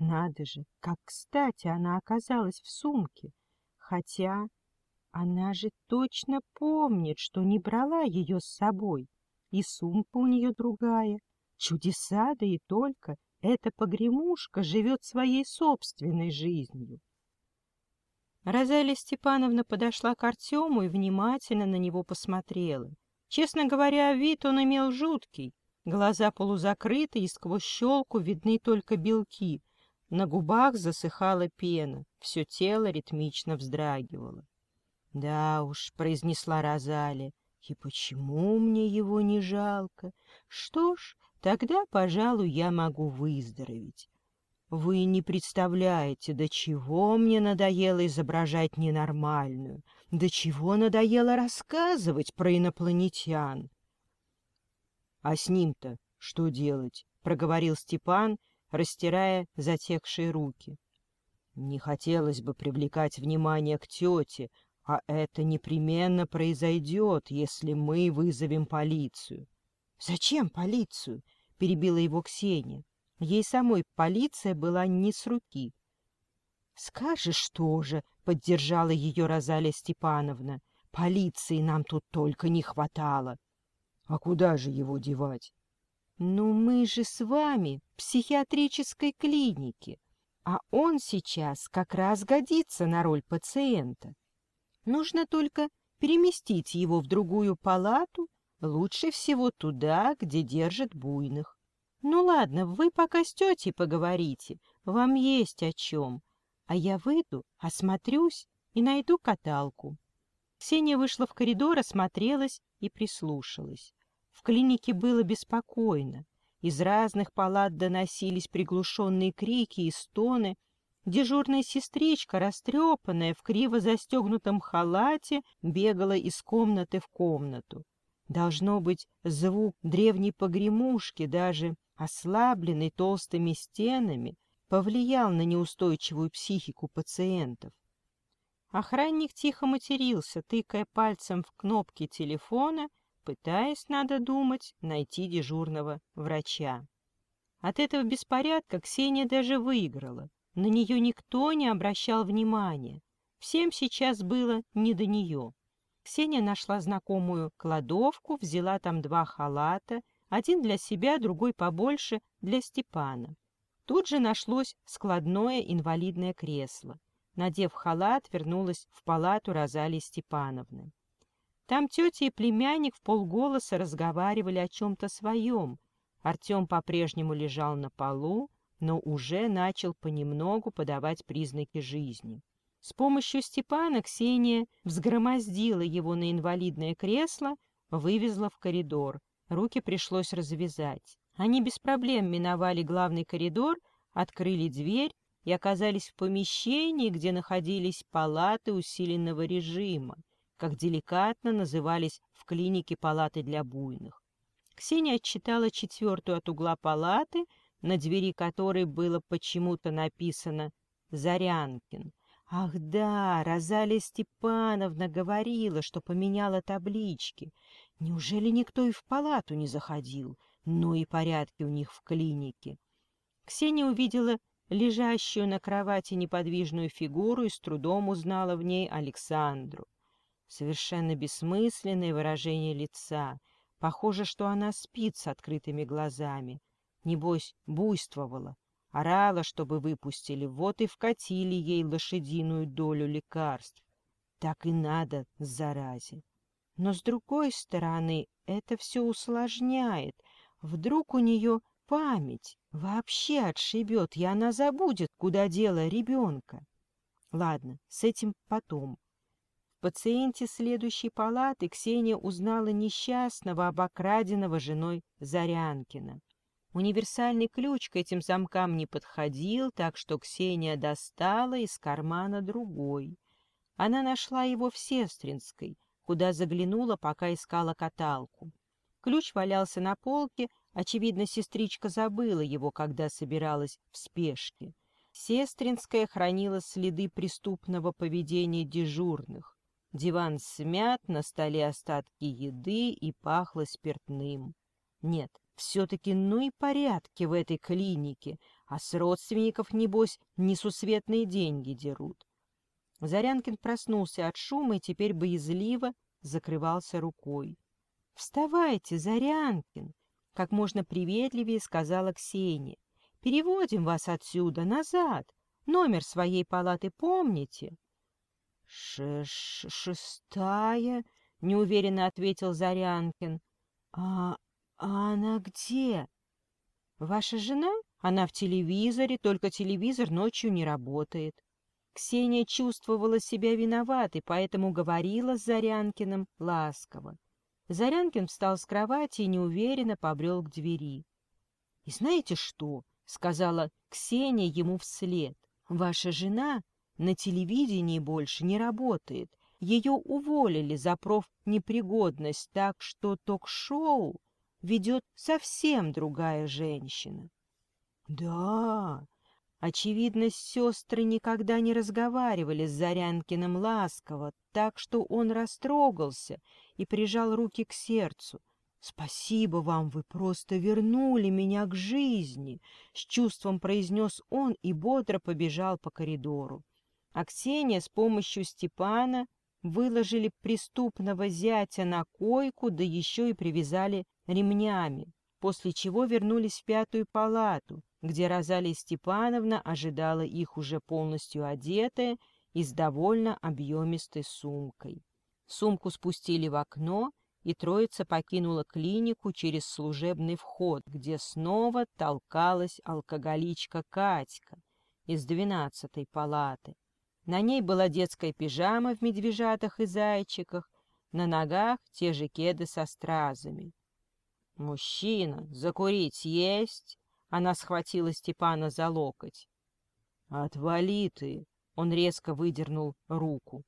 Надо же, как кстати она оказалась в сумке. Хотя она же точно помнит, что не брала ее с собой. И сумка у нее другая. Чудеса, да и только. Эта погремушка живет своей собственной жизнью. Розалия Степановна подошла к Артему и внимательно на него посмотрела. Честно говоря, вид он имел жуткий. Глаза полузакрыты, и сквозь щелку видны только белки. На губах засыхала пена, все тело ритмично вздрагивало. — Да уж, — произнесла Розалия, — и почему мне его не жалко? Что ж, тогда, пожалуй, я могу выздороветь. Вы не представляете, до чего мне надоело изображать ненормальную, до чего надоело рассказывать про инопланетян. — А с ним-то что делать? — проговорил Степан, растирая затекшие руки. — Не хотелось бы привлекать внимание к тете, а это непременно произойдет, если мы вызовем полицию. — Зачем полицию? — перебила его Ксения. Ей самой полиция была не с руки. — Скажешь тоже, — поддержала ее Розалия Степановна. — Полиции нам тут только не хватало. — А куда же его девать? — Ну, мы же с вами в психиатрической клинике, а он сейчас как раз годится на роль пациента. Нужно только переместить его в другую палату, лучше всего туда, где держат буйных. Ну ладно, вы пока с тетей поговорите, вам есть о чем. А я выйду, осмотрюсь и найду каталку. Ксения вышла в коридор, осмотрелась и прислушалась. В клинике было беспокойно. Из разных палат доносились приглушенные крики и стоны. Дежурная сестричка, растрепанная, в криво застегнутом халате, бегала из комнаты в комнату. Должно быть, звук древней погремушки даже ослабленный толстыми стенами, повлиял на неустойчивую психику пациентов. Охранник тихо матерился, тыкая пальцем в кнопки телефона, пытаясь, надо думать, найти дежурного врача. От этого беспорядка Ксения даже выиграла. На нее никто не обращал внимания. Всем сейчас было не до нее. Ксения нашла знакомую кладовку, взяла там два халата один для себя, другой побольше, для Степана. Тут же нашлось складное инвалидное кресло. Надев халат, вернулась в палату Розалии Степановны. Там тетя и племянник в полголоса разговаривали о чем-то своем. Артем по-прежнему лежал на полу, но уже начал понемногу подавать признаки жизни. С помощью Степана Ксения взгромоздила его на инвалидное кресло, вывезла в коридор. Руки пришлось развязать. Они без проблем миновали главный коридор, открыли дверь и оказались в помещении, где находились палаты усиленного режима, как деликатно назывались в клинике палаты для буйных. Ксения отчитала четвертую от угла палаты, на двери которой было почему-то написано «Зарянкин». Ах да, Розалия Степановна говорила, что поменяла таблички. Неужели никто и в палату не заходил? Ну и порядки у них в клинике. Ксения увидела лежащую на кровати неподвижную фигуру и с трудом узнала в ней Александру. Совершенно бессмысленное выражение лица. Похоже, что она спит с открытыми глазами. Небось, буйствовала. Орала, чтобы выпустили, вот и вкатили ей лошадиную долю лекарств. Так и надо, заразе. Но, с другой стороны, это все усложняет. Вдруг у нее память вообще отшибет, и она забудет, куда дело ребенка. Ладно, с этим потом. Пациенте следующей палаты Ксения узнала несчастного, обокраденного женой Зарянкина. Универсальный ключ к этим замкам не подходил, так что Ксения достала из кармана другой. Она нашла его в Сестринской — куда заглянула, пока искала каталку. Ключ валялся на полке, очевидно, сестричка забыла его, когда собиралась в спешке. Сестринская хранила следы преступного поведения дежурных. Диван смят, на столе остатки еды и пахло спиртным. Нет, Все-таки ну и порядки в этой клинике, а с родственников, небось, несусветные деньги дерут. Зарянкин проснулся от шума и теперь боязливо закрывался рукой. — Вставайте, Зарянкин! — как можно приветливее сказала Ксения. — Переводим вас отсюда, назад. Номер своей палаты помните? — Шестая, — неуверенно ответил Зарянкин. — А, а она где? — Ваша жена? Она в телевизоре, только телевизор ночью не работает. Ксения чувствовала себя виноватой, поэтому говорила с Зарянкиным ласково. Зарянкин встал с кровати и неуверенно побрел к двери. — И знаете что? — сказала Ксения ему вслед. — Ваша жена на телевидении больше не работает. Ее уволили за профнепригодность, так что ток-шоу ведет совсем другая женщина. — Да, Очевидно, сестры никогда не разговаривали с Зарянкиным ласково, так что он растрогался и прижал руки к сердцу. «Спасибо вам, вы просто вернули меня к жизни!» — с чувством произнес он и бодро побежал по коридору. А Ксения с помощью Степана выложили преступного зятя на койку, да еще и привязали ремнями, после чего вернулись в пятую палату, где Розалия Степановна ожидала их уже полностью одетая и с довольно объемистой сумкой. Сумку спустили в окно, и троица покинула клинику через служебный вход, где снова толкалась алкоголичка Катька из двенадцатой палаты. На ней была детская пижама в медвежатах и зайчиках, на ногах те же кеды со стразами. «Мужчина, закурить есть?» Она схватила Степана за локоть. «Отвали ты!» — он резко выдернул руку.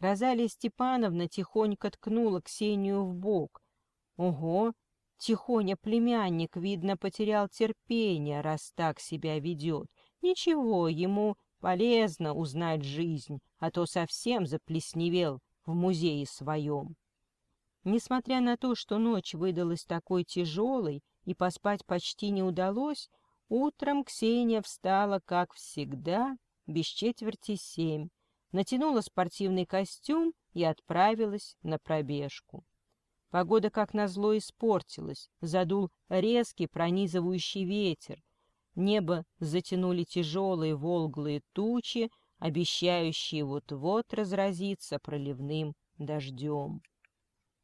Розалия Степановна тихонько ткнула Ксению в бок. «Ого! Тихоня племянник, видно, потерял терпение, раз так себя ведет. Ничего, ему полезно узнать жизнь, а то совсем заплесневел в музее своем». Несмотря на то, что ночь выдалась такой тяжелой, и поспать почти не удалось, утром Ксения встала, как всегда, без четверти семь, натянула спортивный костюм и отправилась на пробежку. Погода, как назло, испортилась, задул резкий пронизывающий ветер. Небо затянули тяжелые волглые тучи, обещающие вот-вот разразиться проливным дождем.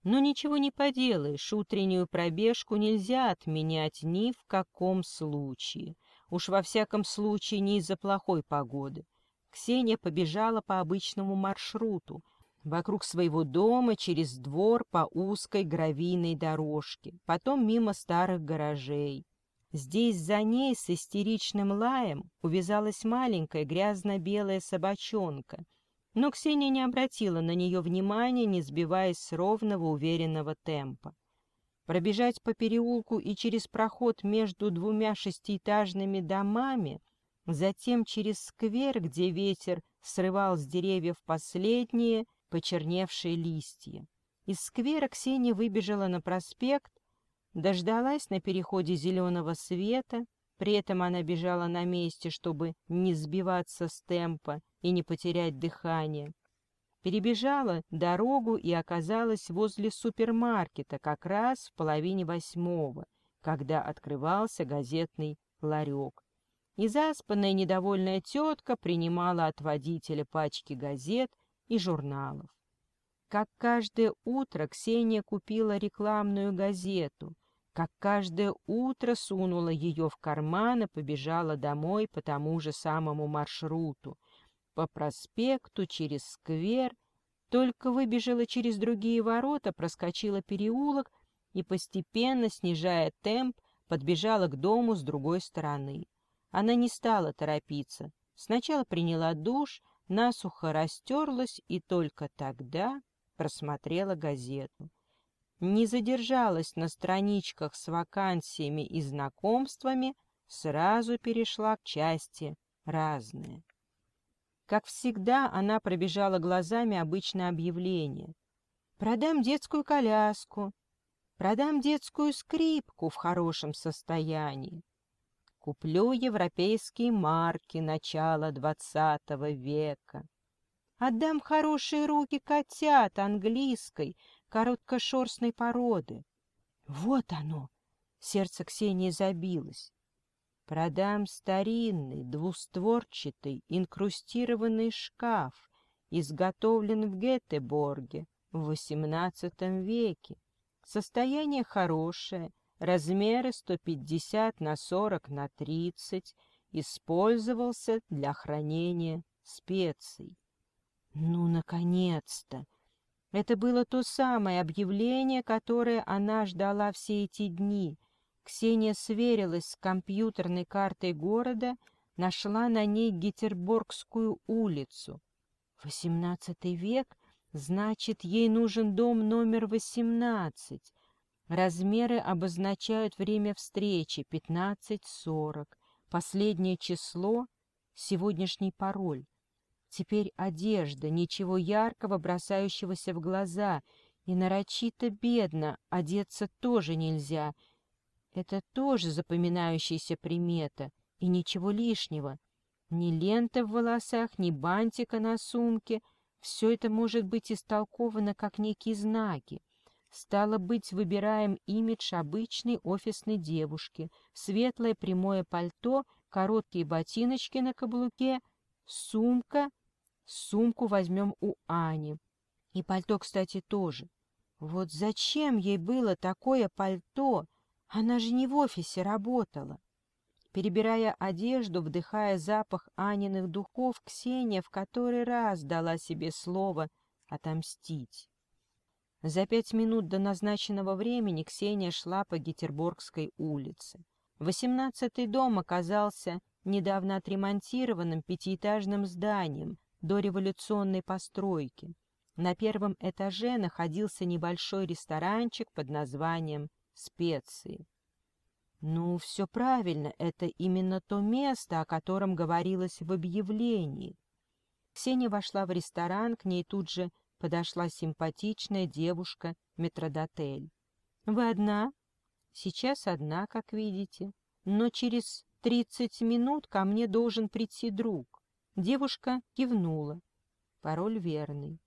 Но ничего не поделаешь, утреннюю пробежку нельзя отменять ни в каком случае. Уж во всяком случае не из-за плохой погоды. Ксения побежала по обычному маршруту, вокруг своего дома, через двор по узкой гравийной дорожке, потом мимо старых гаражей. Здесь за ней с истеричным лаем увязалась маленькая грязно-белая собачонка — но Ксения не обратила на нее внимания, не сбиваясь с ровного уверенного темпа. Пробежать по переулку и через проход между двумя шестиэтажными домами, затем через сквер, где ветер срывал с деревьев последние почерневшие листья. Из сквера Ксения выбежала на проспект, дождалась на переходе зеленого света, при этом она бежала на месте, чтобы не сбиваться с темпа и не потерять дыхание. Перебежала дорогу и оказалась возле супермаркета как раз в половине восьмого, когда открывался газетный ларек. И заспанная недовольная тетка принимала от водителя пачки газет и журналов. Как каждое утро Ксения купила рекламную газету — как каждое утро сунула ее в карман и побежала домой по тому же самому маршруту, по проспекту, через сквер, только выбежала через другие ворота, проскочила переулок и, постепенно снижая темп, подбежала к дому с другой стороны. Она не стала торопиться. Сначала приняла душ, насухо растерлась и только тогда просмотрела газету не задержалась на страничках с вакансиями и знакомствами, сразу перешла к части «Разные». Как всегда, она пробежала глазами обычное объявление. «Продам детскую коляску». Продам детскую скрипку в хорошем состоянии. Куплю европейские марки начала двадцатого века. Отдам хорошие руки котят английской, короткошерстной породы. Вот оно! Сердце Ксении забилось. Продам старинный, двустворчатый, инкрустированный шкаф, изготовлен в Гетеборге в XVIII веке. Состояние хорошее, размеры 150 на 40 на 30, использовался для хранения специй. Ну, наконец-то! Это было то самое объявление, которое она ждала все эти дни. Ксения сверилась с компьютерной картой города, нашла на ней Гетерборгскую улицу. Восемнадцатый век, значит, ей нужен дом номер восемнадцать. Размеры обозначают время встречи — пятнадцать-сорок. Последнее число — сегодняшний пароль. Теперь одежда, ничего яркого, бросающегося в глаза, и нарочито бедно, одеться тоже нельзя. Это тоже запоминающаяся примета, и ничего лишнего. Ни ленты в волосах, ни бантика на сумке — все это может быть истолковано как некие знаки. Стало быть, выбираем имидж обычной офисной девушки, светлое прямое пальто, короткие ботиночки на каблуке, сумка — Сумку возьмем у Ани. И пальто, кстати, тоже. Вот зачем ей было такое пальто? Она же не в офисе работала. Перебирая одежду, вдыхая запах Аниных духов, Ксения в который раз дала себе слово отомстить. За пять минут до назначенного времени Ксения шла по Гетерборгской улице. Восемнадцатый дом оказался недавно отремонтированным пятиэтажным зданием, дореволюционной постройки. На первом этаже находился небольшой ресторанчик под названием «Специи». Ну, все правильно, это именно то место, о котором говорилось в объявлении. Ксения вошла в ресторан, к ней тут же подошла симпатичная девушка метродотель. «Вы одна?» «Сейчас одна, как видите. Но через тридцать минут ко мне должен прийти друг. Девушка кивнула. Пароль верный.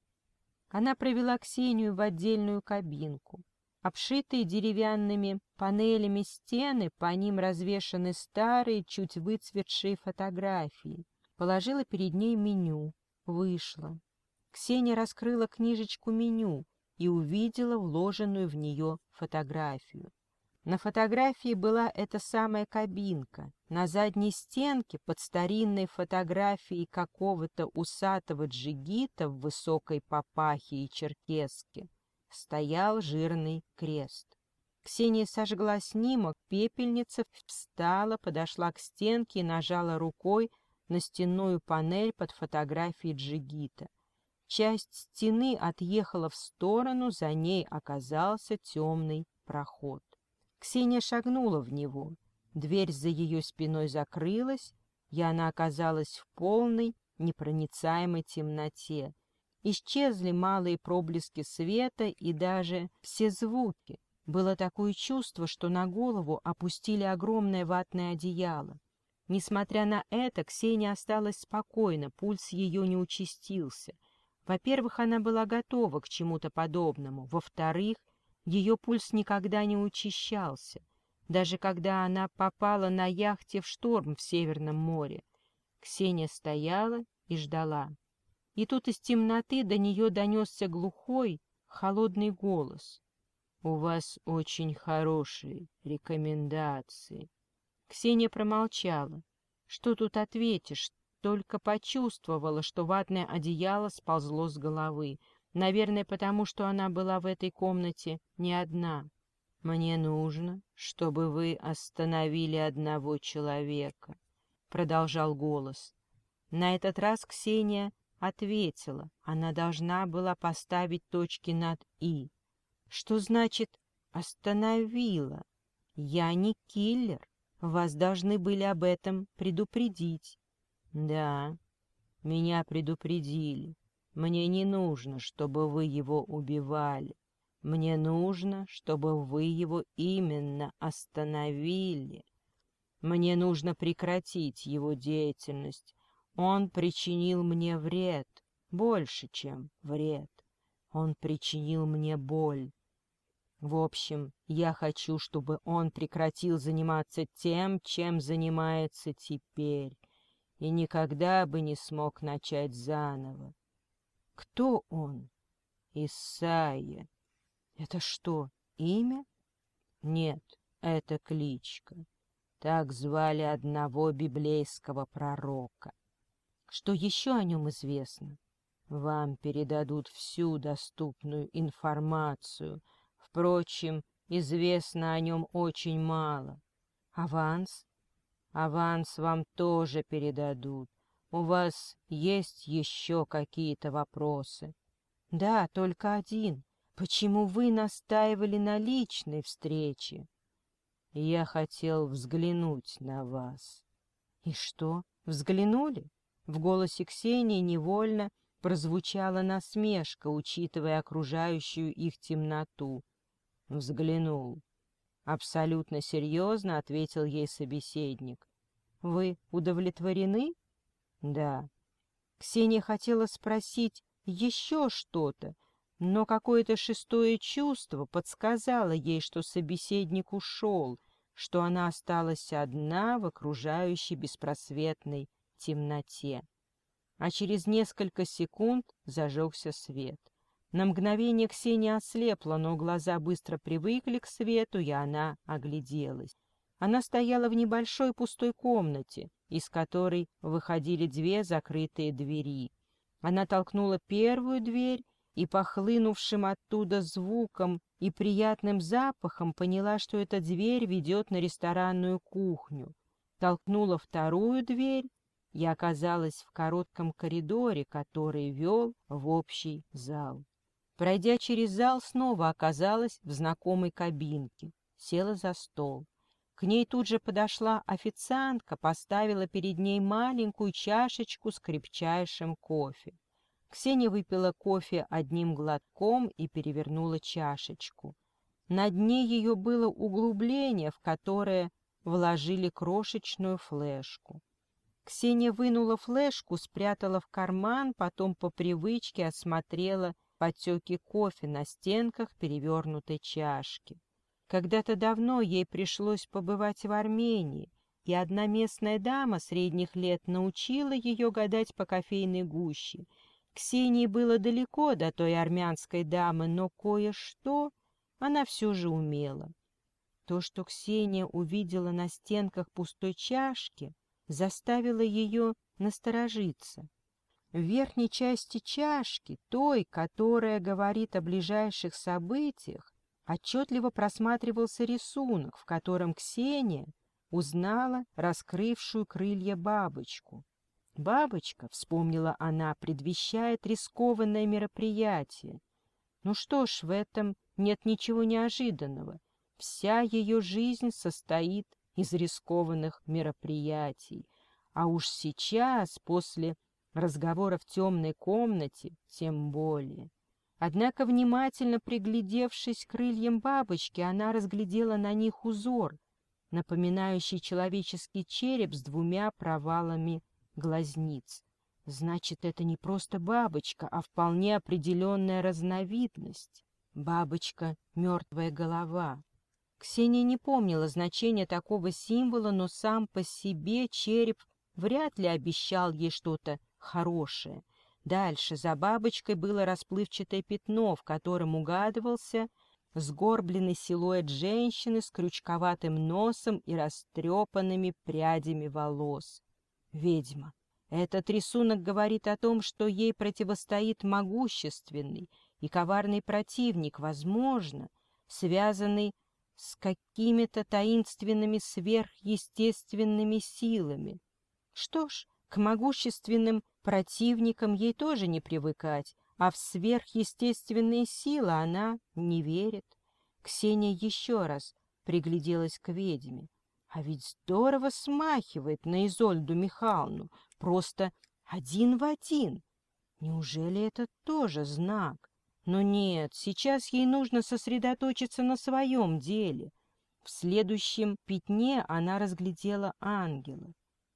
Она провела Ксению в отдельную кабинку. Обшитые деревянными панелями стены, по ним развешаны старые, чуть выцветшие фотографии. Положила перед ней меню. Вышла. Ксения раскрыла книжечку меню и увидела вложенную в нее фотографию. На фотографии была эта самая кабинка. На задней стенке под старинной фотографией какого-то усатого джигита в высокой папахе и черкеске стоял жирный крест. Ксения сожгла снимок, пепельница встала, подошла к стенке и нажала рукой на стенную панель под фотографией джигита. Часть стены отъехала в сторону, за ней оказался темный проход. Ксения шагнула в него. Дверь за ее спиной закрылась, и она оказалась в полной, непроницаемой темноте. Исчезли малые проблески света и даже все звуки. Было такое чувство, что на голову опустили огромное ватное одеяло. Несмотря на это, Ксения осталась спокойна, пульс ее не участился. Во-первых, она была готова к чему-то подобному. Во-вторых, ее пульс никогда не учащался, даже когда она попала на яхте в шторм в Северном море. Ксения стояла и ждала. И тут из темноты до нее донесся глухой, холодный голос. «У вас очень хорошие рекомендации». Ксения промолчала. Что тут ответишь? Только почувствовала, что ватное одеяло сползло с головы. Наверное, потому что она была в этой комнате не одна. «Мне нужно, чтобы вы остановили одного человека», — продолжал голос. На этот раз Ксения ответила. Она должна была поставить точки над «и». Что значит «остановила»? Я не киллер. Вас должны были об этом предупредить. Да, меня предупредили. Мне не нужно, чтобы вы его убивали. Мне нужно, чтобы вы его именно остановили. Мне нужно прекратить его деятельность. Он причинил мне вред, больше, чем вред. Он причинил мне боль. В общем, я хочу, чтобы он прекратил заниматься тем, чем занимается теперь, и никогда бы не смог начать заново. Кто он? Исайя. Это что, имя? Нет, это кличка. Так звали одного библейского пророка. Что еще о нем известно? Вам передадут всю доступную информацию. Впрочем, известно о нем очень мало. Аванс? Аванс вам тоже передадут. У вас есть еще какие-то вопросы? Да, только один. Почему вы настаивали на личной встрече? Я хотел взглянуть на вас. И что, взглянули? В голосе Ксении невольно прозвучала насмешка, учитывая окружающую их темноту. Взглянул. Абсолютно серьезно ответил ей собеседник. «Вы удовлетворены?» «Да». Ксения хотела спросить еще что-то, но какое-то шестое чувство подсказало ей, что собеседник ушел, что она осталась одна в окружающей беспросветной темноте. А через несколько секунд зажегся свет. На мгновение Ксения ослепла, но глаза быстро привыкли к свету, и она огляделась. Она стояла в небольшой пустой комнате, из которой выходили две закрытые двери. Она толкнула первую дверь и похлынувшим оттуда звуком и приятным запахом поняла, что эта дверь ведет на ресторанную кухню. Толкнула вторую дверь и оказалась в коротком коридоре, который вел в общий зал. Пройдя через зал, снова оказалась в знакомой кабинке, села за стол. К ней тут же подошла официантка, поставила перед ней маленькую чашечку с крепчайшим кофе. Ксения выпила кофе одним глотком и перевернула чашечку. На дне ее было углубление, в которое вложили крошечную флешку. Ксения вынула флешку, спрятала в карман, потом по привычке осмотрела потеки кофе на стенках перевернутой чашки. Когда-то давно ей пришлось побывать в Армении, и одна местная дама средних лет научила ее гадать по кофейной гуще — Ксении было далеко до той армянской дамы, но кое-что она все же умела. То, что Ксения увидела на стенках пустой чашки, заставило ее насторожиться. В верхней части чашки, той, которая говорит о ближайших событиях, отчетливо просматривался рисунок, в котором Ксения узнала раскрывшую крылья бабочку. Бабочка, вспомнила она, предвещает рискованное мероприятие. Ну что ж, в этом нет ничего неожиданного. Вся ее жизнь состоит из рискованных мероприятий. А уж сейчас, после разговора в темной комнате, тем более. Однако, внимательно приглядевшись к крыльям бабочки, она разглядела на них узор, напоминающий человеческий череп с двумя провалами глазниц. Значит, это не просто бабочка, а вполне определенная разновидность. Бабочка — мертвая голова. Ксения не помнила значения такого символа, но сам по себе череп вряд ли обещал ей что-то хорошее. Дальше за бабочкой было расплывчатое пятно, в котором угадывался сгорбленный силуэт женщины с крючковатым носом и растрепанными прядями волос ведьма. Этот рисунок говорит о том, что ей противостоит могущественный и коварный противник, возможно, связанный с какими-то таинственными сверхъестественными силами. Что ж, к могущественным противникам ей тоже не привыкать, а в сверхъестественные силы она не верит. Ксения еще раз пригляделась к ведьме. А ведь здорово смахивает на Изольду Михайловну, просто один в один. Неужели это тоже знак? Но нет, сейчас ей нужно сосредоточиться на своем деле. В следующем пятне она разглядела ангела.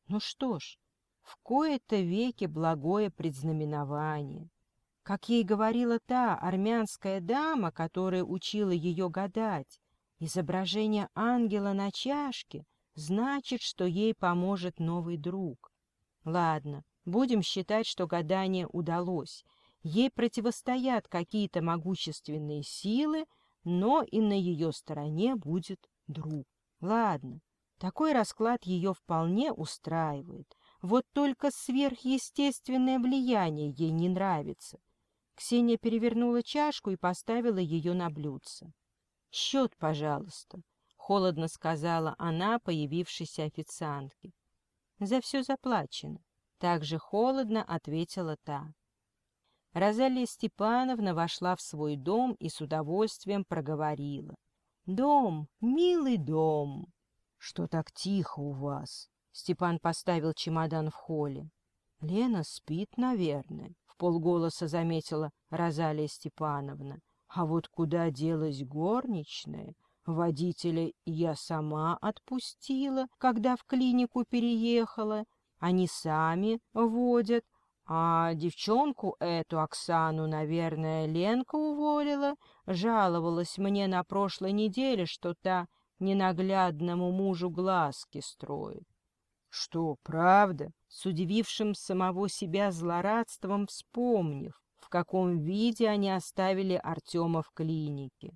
Ну что ж, в кои-то веки благое предзнаменование. Как ей говорила та армянская дама, которая учила ее гадать, изображение ангела на чашке значит, что ей поможет новый друг. Ладно, будем считать, что гадание удалось. Ей противостоят какие-то могущественные силы, но и на ее стороне будет друг. Ладно, такой расклад ее вполне устраивает. Вот только сверхъестественное влияние ей не нравится. Ксения перевернула чашку и поставила ее на блюдце. «Счет, пожалуйста», — холодно сказала она появившейся официантке. «За все заплачено», — также холодно ответила та. Розалия Степановна вошла в свой дом и с удовольствием проговорила. «Дом, милый дом!» «Что так тихо у вас?» Степан поставил чемодан в холле. «Лена спит, наверное», — в полголоса заметила Розалия Степановна. «А вот куда делась горничная? Водителя я сама отпустила, когда в клинику переехала. Они сами водят, а девчонку эту, Оксану, наверное, Ленка уволила. Жаловалась мне на прошлой неделе, что та ненаглядному мужу глазки строит. Что, правда? С удивившим самого себя злорадством вспомнив, в каком виде они оставили Артема в клинике.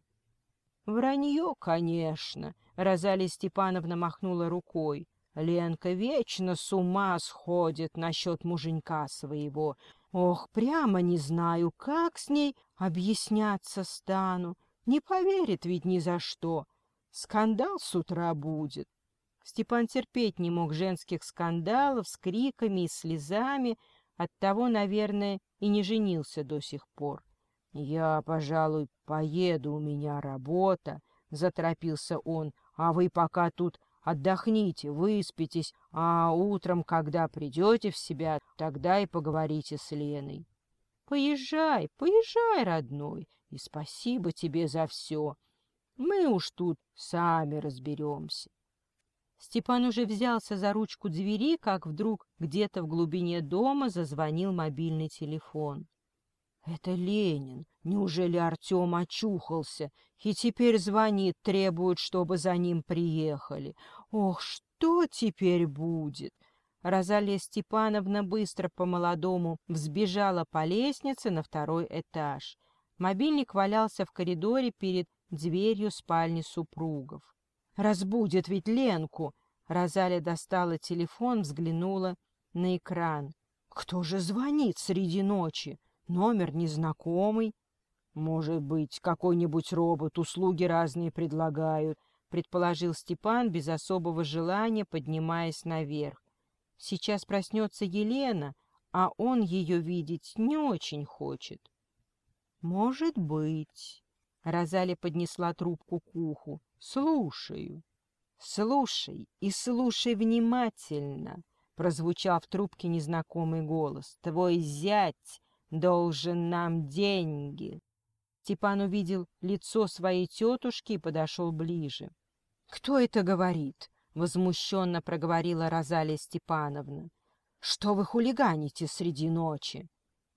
Вранье, конечно, Розалия Степановна махнула рукой. Ленка вечно с ума сходит насчет муженька своего. Ох, прямо не знаю, как с ней объясняться стану. Не поверит ведь ни за что. Скандал с утра будет. Степан терпеть не мог женских скандалов с криками и слезами, оттого, наверное, и не женился до сих пор. «Я, пожалуй, поеду, у меня работа», — заторопился он, «а вы пока тут отдохните, выспитесь, а утром, когда придете в себя, тогда и поговорите с Леной». «Поезжай, поезжай, родной, и спасибо тебе за все. Мы уж тут сами разберемся». Степан уже взялся за ручку двери, как вдруг где-то в глубине дома зазвонил мобильный телефон. «Это Ленин. Неужели Артем очухался и теперь звонит, требует, чтобы за ним приехали? Ох, что теперь будет?» Розалия Степановна быстро по-молодому взбежала по лестнице на второй этаж. Мобильник валялся в коридоре перед дверью спальни супругов. Разбудит ведь Ленку. Розалия достала телефон, взглянула на экран. Кто же звонит среди ночи? Номер незнакомый. Может быть, какой-нибудь робот услуги разные предлагают, предположил Степан без особого желания, поднимаясь наверх. Сейчас проснется Елена, а он ее видеть не очень хочет. Может быть. Розалия поднесла трубку к уху. «Слушаю». «Слушай и слушай внимательно», — прозвучал в трубке незнакомый голос. «Твой зять должен нам деньги». Степан увидел лицо своей тетушки и подошел ближе. «Кто это говорит?» — возмущенно проговорила Розалия Степановна. «Что вы хулиганите среди ночи?»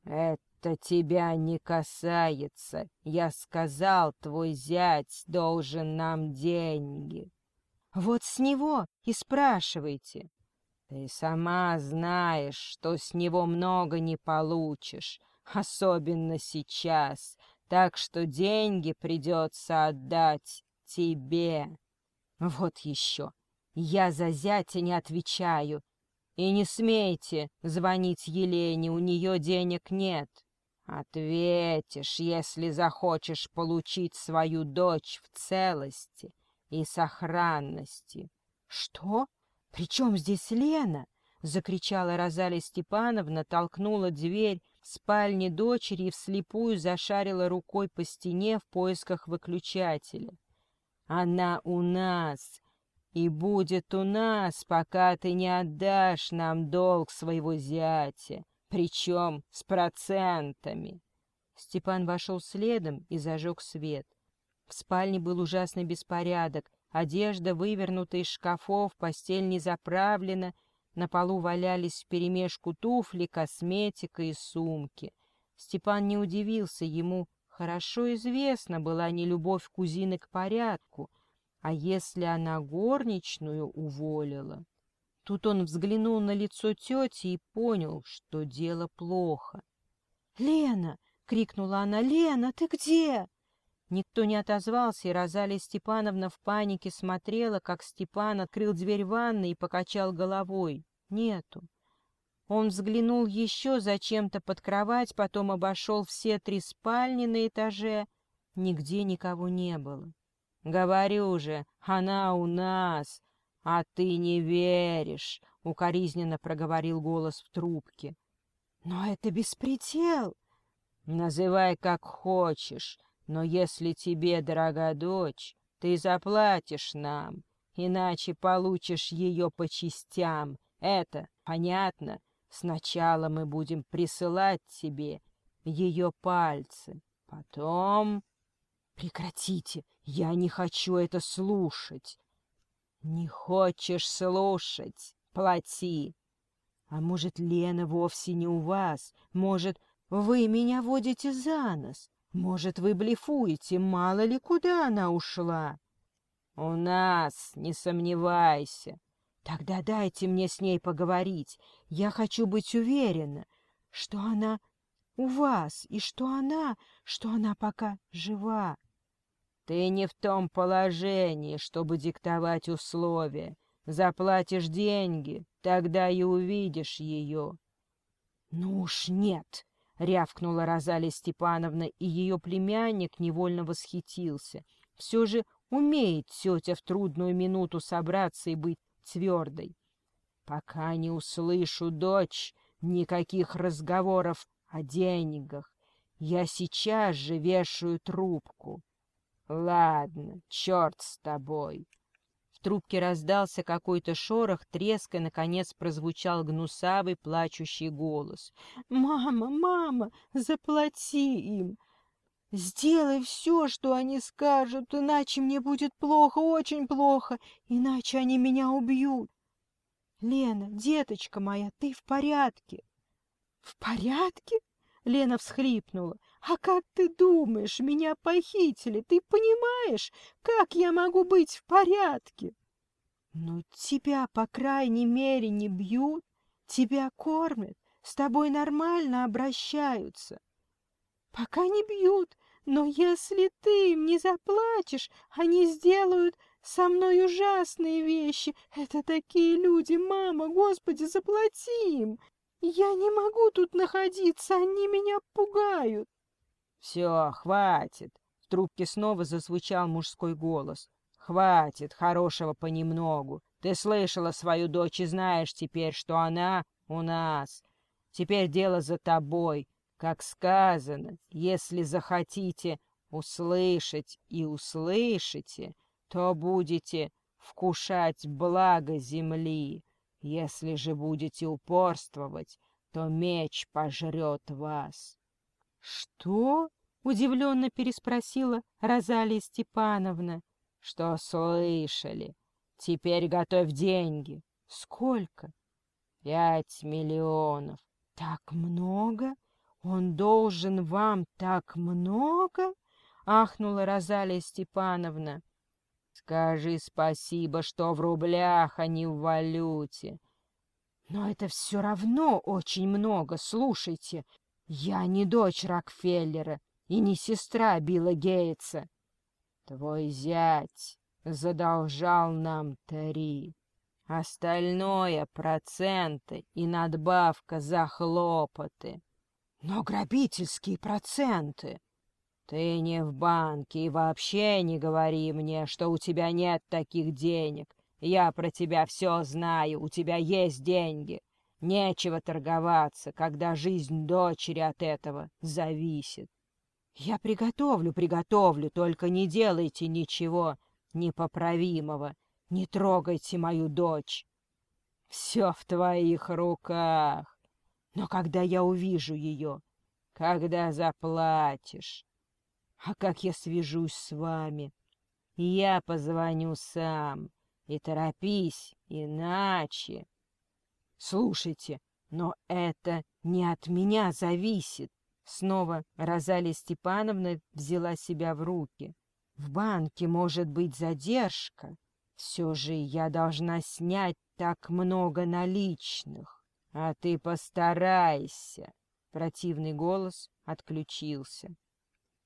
«Это это тебя не касается. Я сказал, твой зять должен нам деньги. Вот с него и спрашивайте. Ты сама знаешь, что с него много не получишь, особенно сейчас, так что деньги придется отдать тебе. Вот еще. Я за зятя не отвечаю. И не смейте звонить Елене, у нее денег нет. Ответишь, если захочешь получить свою дочь в целости и сохранности. Что? Причем здесь Лена? Закричала Розалия Степановна, толкнула дверь спальни дочери и вслепую зашарила рукой по стене в поисках выключателя. Она у нас и будет у нас, пока ты не отдашь нам долг своего зятя причем с процентами. Степан вошел следом и зажег свет. В спальне был ужасный беспорядок. Одежда вывернута из шкафов, постель не заправлена, на полу валялись вперемешку туфли, косметика и сумки. Степан не удивился, ему хорошо известна была нелюбовь кузины к порядку, а если она горничную уволила? Тут он взглянул на лицо тети и понял, что дело плохо. «Лена!» — крикнула она. «Лена, ты где?» Никто не отозвался, и Розалия Степановна в панике смотрела, как Степан открыл дверь ванной и покачал головой. Нету. Он взглянул еще зачем-то под кровать, потом обошел все три спальни на этаже. Нигде никого не было. «Говорю же, она у нас, а ты не веришь», — укоризненно проговорил голос в трубке. «Но это беспредел!» «Называй как хочешь, но если тебе дорога дочь, ты заплатишь нам, иначе получишь ее по частям. Это понятно? Сначала мы будем присылать тебе ее пальцы, потом... Прекратите, я не хочу это слушать. Не хочешь слушать? Плати. А может, Лена вовсе не у вас? Может, вы меня водите за нос? Может, вы блефуете, мало ли куда она ушла? У нас, не сомневайся. Тогда дайте мне с ней поговорить. Я хочу быть уверена, что она у вас и что она, что она пока жива. Ты не в том положении, чтобы диктовать условия. Заплатишь деньги, тогда и увидишь ее. — Ну уж нет, — рявкнула Розалия Степановна, и ее племянник невольно восхитился. Все же умеет тетя в трудную минуту собраться и быть твердой. Пока не услышу, дочь, никаких разговоров о деньгах. Я сейчас же вешаю трубку. Ладно, черт с тобой. В трубке раздался какой-то шорох, треск, и, наконец, прозвучал гнусавый, плачущий голос. «Мама, мама, заплати им! Сделай все, что они скажут, иначе мне будет плохо, очень плохо, иначе они меня убьют. Лена, деточка моя, ты в порядке? В порядке? Лена всхлипнула. А как ты думаешь, меня похитили? Ты понимаешь, как я могу быть в порядке? Ну, тебя, по крайней мере, не бьют, тебя кормят, с тобой нормально обращаются. Пока не бьют, но если ты им не заплатишь, они сделают со мной ужасные вещи. Это такие люди, мама, Господи, заплати им. Я не могу тут находиться, они меня пугают. Все, хватит. В трубке снова зазвучал мужской голос. Хватит, хорошего понемногу. Ты слышала свою дочь и знаешь теперь, что она у нас. Теперь дело за тобой. Как сказано, если захотите услышать и услышите, то будете вкушать благо земли. Если же будете упорствовать, то меч пожрет вас. — Что? — удивленно переспросила Розалия Степановна. — Что слышали? Теперь готовь деньги. — Сколько? — Пять миллионов. — Так много? — «Он должен вам так много?» — ахнула Розалия Степановна. «Скажи спасибо, что в рублях, а не в валюте». «Но это все равно очень много, слушайте. Я не дочь Рокфеллера и не сестра Билла Гейтса. Твой зять задолжал нам три. Остальное — проценты и надбавка за хлопоты. Но грабительские проценты. Ты не в банке и вообще не говори мне, что у тебя нет таких денег. Я про тебя все знаю, у тебя есть деньги. Нечего торговаться, когда жизнь дочери от этого зависит. Я приготовлю, приготовлю, только не делайте ничего непоправимого. Не трогайте мою дочь. Все в твоих руках. Но когда я увижу ее, когда заплатишь. А как я свяжусь с вами? Я позвоню сам. И торопись, иначе... Слушайте, но это не от меня зависит. Снова Розалия Степановна взяла себя в руки. В банке может быть задержка. Все же я должна снять так много наличных. А ты постарайся. Противный голос отключился.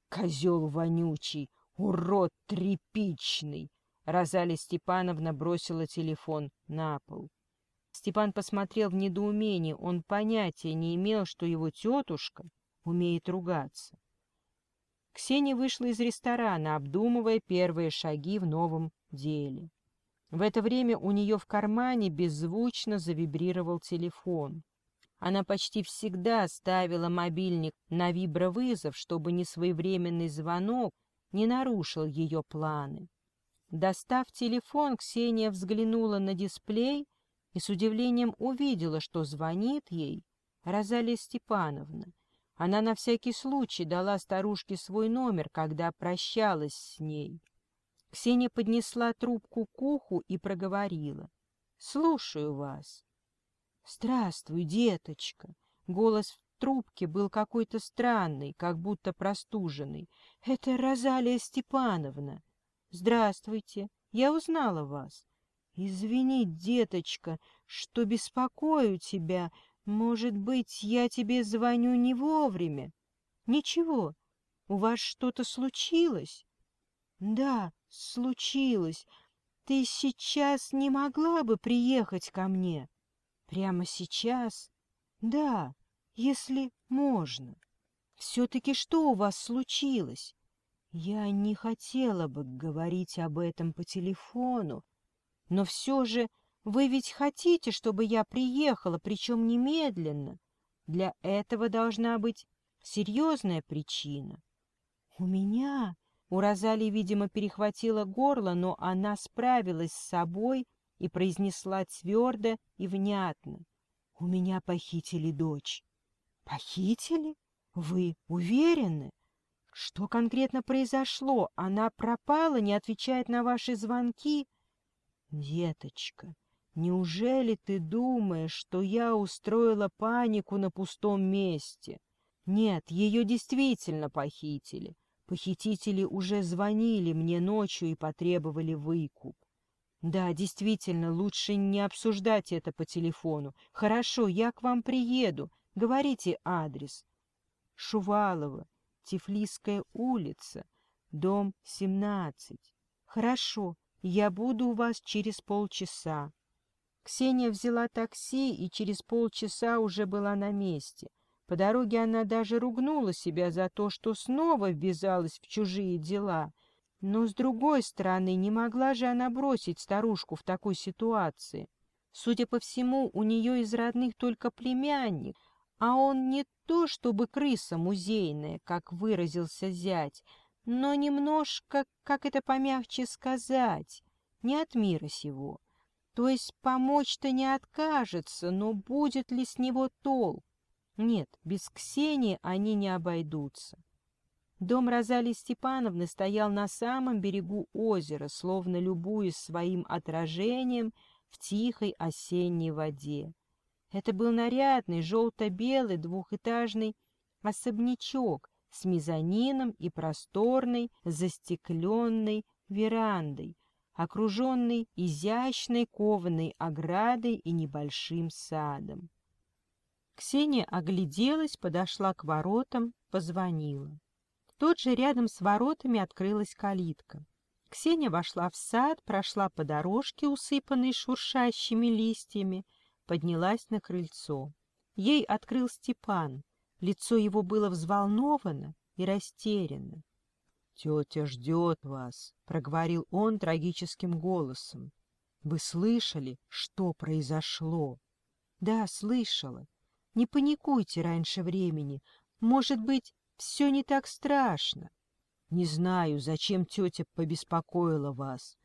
Козел вонючий, урод тряпичный. Розалия Степановна бросила телефон на пол. Степан посмотрел в недоумении. Он понятия не имел, что его тетушка умеет ругаться. Ксения вышла из ресторана, обдумывая первые шаги в новом деле. В это время у нее в кармане беззвучно завибрировал телефон. Она почти всегда ставила мобильник на вибровызов, чтобы несвоевременный звонок не нарушил ее планы. Достав телефон, Ксения взглянула на дисплей и с удивлением увидела, что звонит ей Розалия Степановна. Она на всякий случай дала старушке свой номер, когда прощалась с ней. Ксения поднесла трубку к уху и проговорила. — Слушаю вас. — Здравствуй, деточка. Голос в трубке был какой-то странный, как будто простуженный. — Это Розалия Степановна. — Здравствуйте. Я узнала вас. — Извини, деточка, что беспокою тебя. Может быть, я тебе звоню не вовремя? — Ничего. У вас что-то случилось? — Да, случилось. Ты сейчас не могла бы приехать ко мне? Прямо сейчас? Да, если можно. Все-таки что у вас случилось? Я не хотела бы говорить об этом по телефону, но все же вы ведь хотите, чтобы я приехала, причем немедленно. Для этого должна быть серьезная причина. У меня у Розалии, видимо, перехватило горло, но она справилась с собой и произнесла твердо и внятно. — У меня похитили дочь. — Похитили? Вы уверены? Что конкретно произошло? Она пропала, не отвечает на ваши звонки? — Деточка, неужели ты думаешь, что я устроила панику на пустом месте? Нет, ее действительно похитили. Похитители уже звонили мне ночью и потребовали выкуп. Да, действительно, лучше не обсуждать это по телефону. Хорошо, я к вам приеду. Говорите адрес. Шувалова, Тифлисская улица, дом 17. Хорошо, я буду у вас через полчаса. Ксения взяла такси и через полчаса уже была на месте — по дороге она даже ругнула себя за то, что снова ввязалась в чужие дела. Но, с другой стороны, не могла же она бросить старушку в такой ситуации. Судя по всему, у нее из родных только племянник, а он не то чтобы крыса музейная, как выразился зять, но немножко, как это помягче сказать, не от мира сего. То есть помочь-то не откажется, но будет ли с него толк? Нет, без Ксении они не обойдутся. Дом Розалии Степановны стоял на самом берегу озера, словно любуясь своим отражением в тихой осенней воде. Это был нарядный желто-белый двухэтажный особнячок с мезонином и просторной застекленной верандой, окруженный изящной кованой оградой и небольшим садом. Ксения огляделась, подошла к воротам, позвонила. Тут же рядом с воротами открылась калитка. Ксения вошла в сад, прошла по дорожке, усыпанной шуршащими листьями, поднялась на крыльцо. Ей открыл Степан. Лицо его было взволновано и растеряно. — Тетя ждет вас, — проговорил он трагическим голосом. — Вы слышали, что произошло? — Да, слышала. Не паникуйте раньше времени. Может быть, все не так страшно. Не знаю, зачем тетя побеспокоила вас.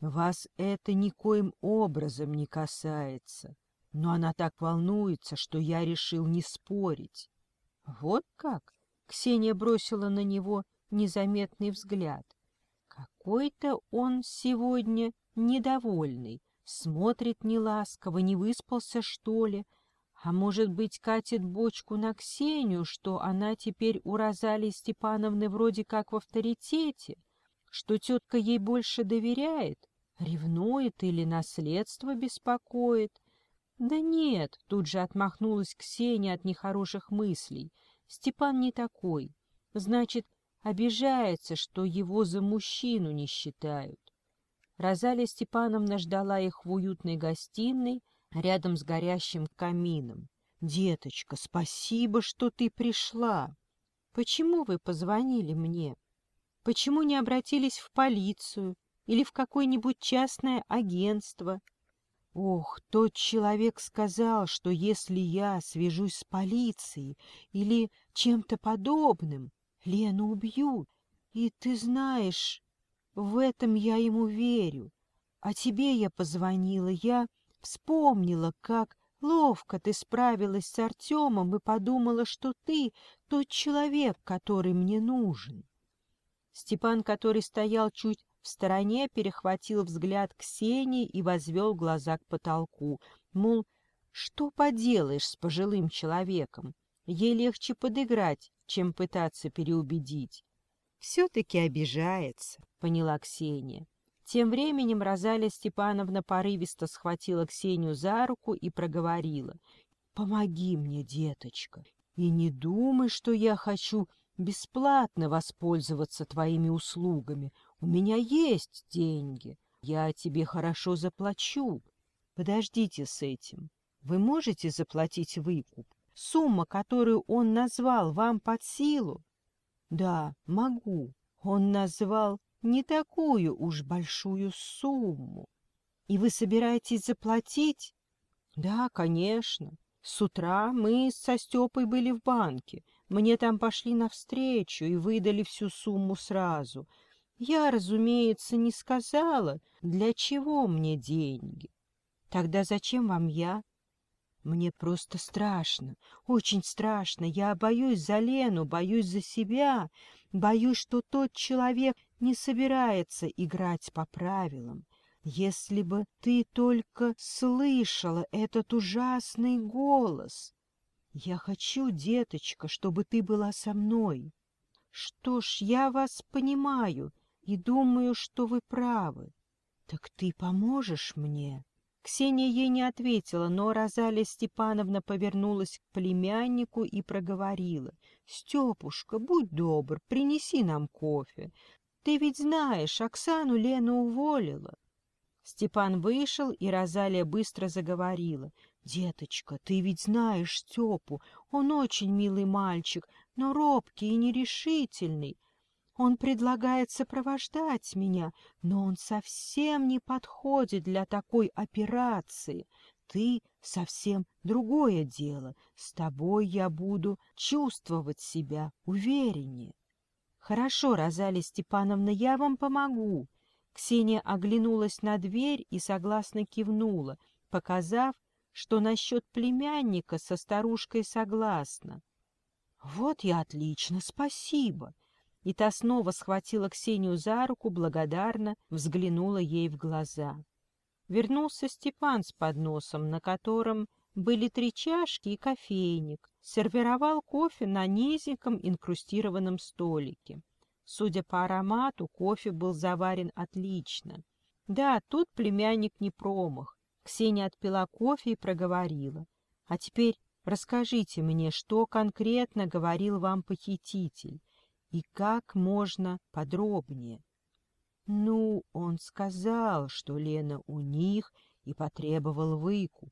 Вас это никоим образом не касается. Но она так волнуется, что я решил не спорить. Вот как? Ксения бросила на него незаметный взгляд. Какой-то он сегодня недовольный, смотрит неласково, не выспался, что ли. А может быть, катит бочку на Ксению, что она теперь у Розалии Степановны вроде как в авторитете, что тетка ей больше доверяет, ревнует или наследство беспокоит. Да нет, тут же отмахнулась Ксения от нехороших мыслей. Степан не такой. Значит, обижается, что его за мужчину не считают. Розалия Степановна ждала их в уютной гостиной рядом с горящим камином. — Деточка, спасибо, что ты пришла. Почему вы позвонили мне? Почему не обратились в полицию или в какое-нибудь частное агентство? Ох, тот человек сказал, что если я свяжусь с полицией или чем-то подобным, Лену убьют. И ты знаешь, в этом я ему верю. А тебе я позвонила, я вспомнила, как ловко ты справилась с Артемом и подумала, что ты тот человек, который мне нужен. Степан, который стоял чуть в стороне, перехватил взгляд Ксении и возвел глаза к потолку. Мол, что поделаешь с пожилым человеком? Ей легче подыграть, чем пытаться переубедить. Все-таки обижается, поняла Ксения. Тем временем Розалия Степановна порывисто схватила Ксению за руку и проговорила. «Помоги мне, деточка, и не думай, что я хочу бесплатно воспользоваться твоими услугами. У меня есть деньги, я тебе хорошо заплачу. Подождите с этим. Вы можете заплатить выкуп? Сумма, которую он назвал, вам под силу? Да, могу. Он назвал не такую уж большую сумму. И вы собираетесь заплатить? Да, конечно. С утра мы со Степой были в банке. Мне там пошли навстречу и выдали всю сумму сразу. Я, разумеется, не сказала, для чего мне деньги. Тогда зачем вам я? Мне просто страшно, очень страшно. Я боюсь за Лену, боюсь за себя, боюсь, что тот человек не собирается играть по правилам. Если бы ты только слышала этот ужасный голос. Я хочу, деточка, чтобы ты была со мной. Что ж, я вас понимаю и думаю, что вы правы. Так ты поможешь мне?» Ксения ей не ответила, но Розалия Степановна повернулась к племяннику и проговорила. — Степушка, будь добр, принеси нам кофе. Ты ведь знаешь, Оксану Лена уволила. Степан вышел, и Розалия быстро заговорила. — Деточка, ты ведь знаешь Степу. Он очень милый мальчик, но робкий и нерешительный. Он предлагает сопровождать меня, но он совсем не подходит для такой операции. Ты совсем другое дело. С тобой я буду чувствовать себя увереннее. Хорошо, Розалия Степановна, я вам помогу. Ксения оглянулась на дверь и согласно кивнула, показав, что насчет племянника со старушкой согласна. — Вот я отлично, спасибо. И та снова схватила Ксению за руку, благодарно взглянула ей в глаза. Вернулся Степан с подносом, на котором были три чашки и кофейник, сервировал кофе на низеньком инкрустированном столике. Судя по аромату, кофе был заварен отлично. Да, тут племянник не промах. Ксения отпила кофе и проговорила. А теперь расскажите мне, что конкретно говорил вам похититель и как можно подробнее. Ну, он сказал, что Лена у них и потребовал выкуп.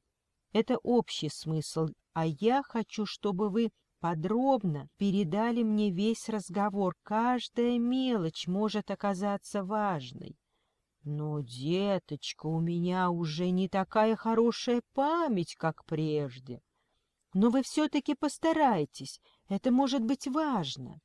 Это общий смысл, а я хочу, чтобы вы подробно передали мне весь разговор. Каждая мелочь может оказаться важной. Но, деточка, у меня уже не такая хорошая память, как прежде. Но вы все-таки постарайтесь, это может быть важно.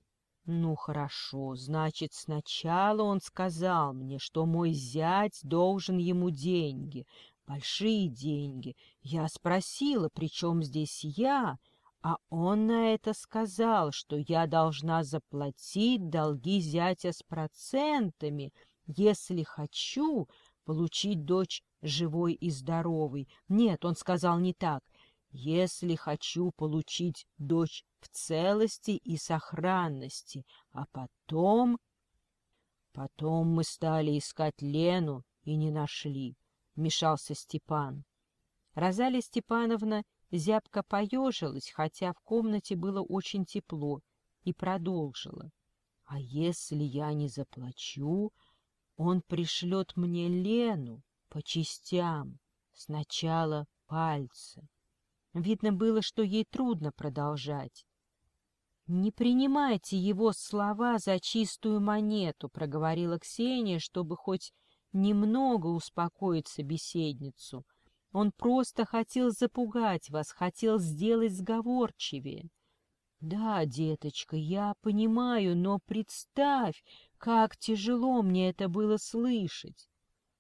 Ну, хорошо, значит, сначала он сказал мне, что мой зять должен ему деньги, большие деньги. Я спросила, при чем здесь я, А он на это сказал, что я должна заплатить долги зятя с процентами, если хочу получить дочь живой и здоровой. Нет, он сказал не так. Если хочу получить дочь в целости и сохранности, а потом... Потом мы стали искать Лену и не нашли, — вмешался Степан. Розалия Степановна зябко поежилась, хотя в комнате было очень тепло, и продолжила. А если я не заплачу, он пришлет мне Лену по частям, сначала пальцы. Видно было, что ей трудно продолжать. «Не принимайте его слова за чистую монету», — проговорила Ксения, чтобы хоть немного успокоить собеседницу. «Он просто хотел запугать вас, хотел сделать сговорчивее». «Да, деточка, я понимаю, но представь, как тяжело мне это было слышать».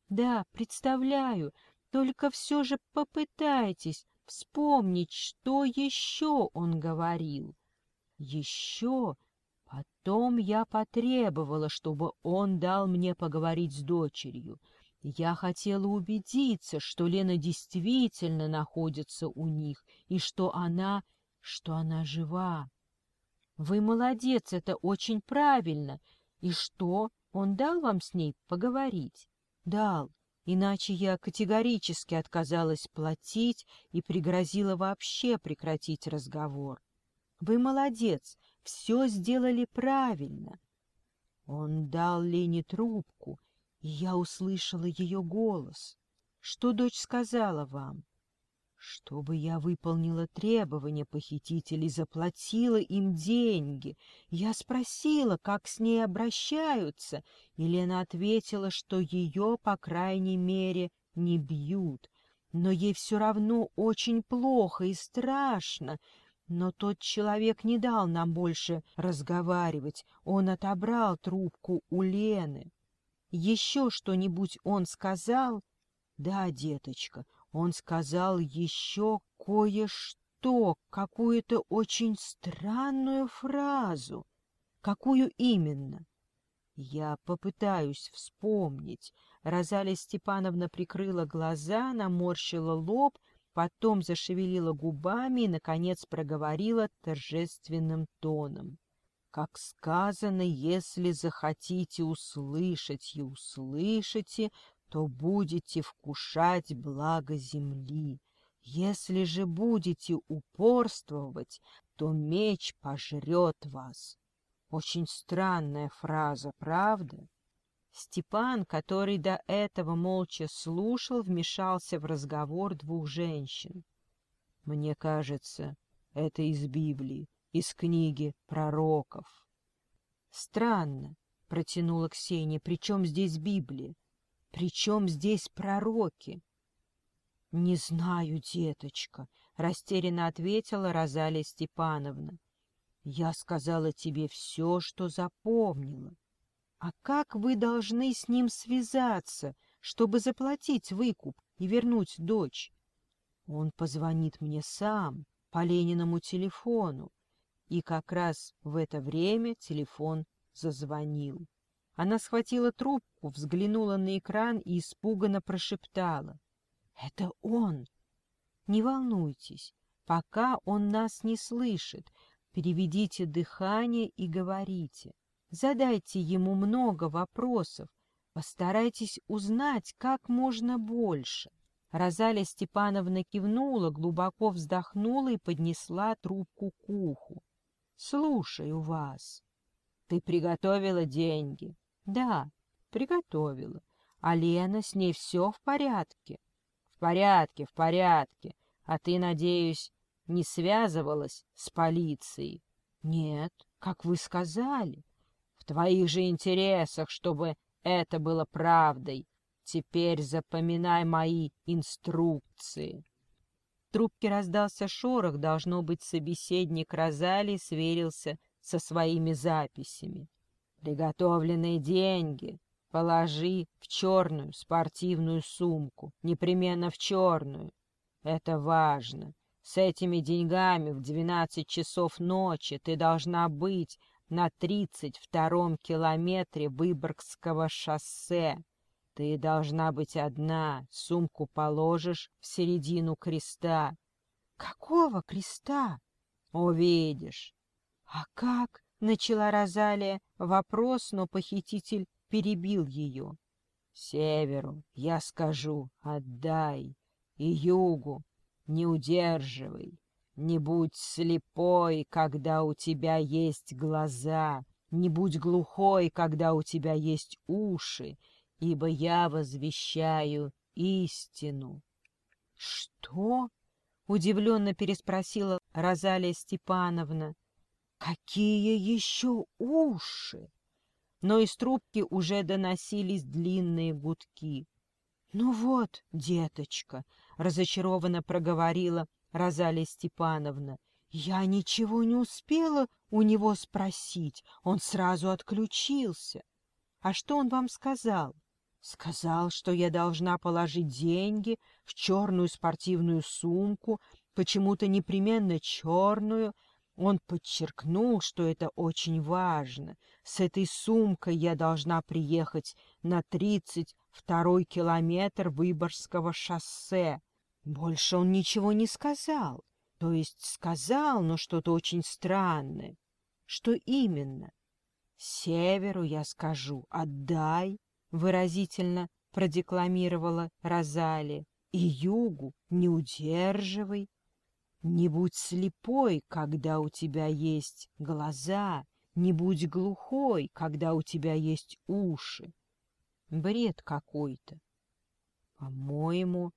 «Да, представляю, только все же попытайтесь вспомнить, что еще он говорил». Еще потом я потребовала, чтобы он дал мне поговорить с дочерью. Я хотела убедиться, что Лена действительно находится у них и что она, что она жива. Вы молодец, это очень правильно. И что, он дал вам с ней поговорить? Дал, иначе я категорически отказалась платить и пригрозила вообще прекратить разговор. Вы молодец, все сделали правильно. Он дал Лене трубку, и я услышала ее голос. Что дочь сказала вам? Чтобы я выполнила требования похитителей, заплатила им деньги. Я спросила, как с ней обращаются, и Лена ответила, что ее, по крайней мере, не бьют. Но ей все равно очень плохо и страшно, но тот человек не дал нам больше разговаривать. Он отобрал трубку у Лены. Еще что-нибудь он сказал? Да, деточка, он сказал еще кое-что, какую-то очень странную фразу. Какую именно? Я попытаюсь вспомнить. Розалия Степановна прикрыла глаза, наморщила лоб потом зашевелила губами и, наконец, проговорила торжественным тоном. Как сказано, если захотите услышать и услышите, то будете вкушать благо земли. Если же будете упорствовать, то меч пожрет вас. Очень странная фраза, правда? Степан, который до этого молча слушал, вмешался в разговор двух женщин. «Мне кажется, это из Библии, из книги пророков». «Странно», — протянула Ксения, — «при чем здесь Библия? При чем здесь пророки?» «Не знаю, деточка», — растерянно ответила Розалия Степановна. «Я сказала тебе все, что запомнила. А как вы должны с ним связаться, чтобы заплатить выкуп и вернуть дочь? Он позвонит мне сам по Лениному телефону. И как раз в это время телефон зазвонил. Она схватила трубку, взглянула на экран и испуганно прошептала. — Это он! Не волнуйтесь, пока он нас не слышит. Переведите дыхание и говорите. Задайте ему много вопросов, постарайтесь узнать как можно больше. Розалия Степановна кивнула, глубоко вздохнула и поднесла трубку к уху. — Слушаю вас. — Ты приготовила деньги? — Да, приготовила. А Лена, с ней все в порядке? — В порядке, в порядке. А ты, надеюсь, не связывалась с полицией? — Нет, как вы сказали твоих же интересах, чтобы это было правдой. Теперь запоминай мои инструкции. В трубке раздался шорох, должно быть, собеседник Розали сверился со своими записями. Приготовленные деньги положи в черную спортивную сумку, непременно в черную. Это важно. С этими деньгами в двенадцать часов ночи ты должна быть на тридцать втором километре Выборгского шоссе. Ты должна быть одна, сумку положишь в середину креста. Какого креста? Увидишь. А как? Начала Розалия вопрос, но похититель перебил ее. Северу я скажу, отдай, и югу не удерживай. Не будь слепой, когда у тебя есть глаза, не будь глухой, когда у тебя есть уши, ибо я возвещаю истину. — Что? — удивленно переспросила Розалия Степановна. — Какие еще уши? Но из трубки уже доносились длинные гудки. — Ну вот, деточка, — разочарованно проговорила Розалия Степановна, — я ничего не успела у него спросить, он сразу отключился. А что он вам сказал? — Сказал, что я должна положить деньги в черную спортивную сумку, почему-то непременно черную. Он подчеркнул, что это очень важно. С этой сумкой я должна приехать на тридцать второй километр Выборгского шоссе. Больше он ничего не сказал. То есть сказал, но что-то очень странное. Что именно? Северу я скажу, отдай, — выразительно продекламировала Розали. «И югу не удерживай. Не будь слепой, когда у тебя есть глаза, не будь глухой, когда у тебя есть уши. Бред какой-то. — По-моему,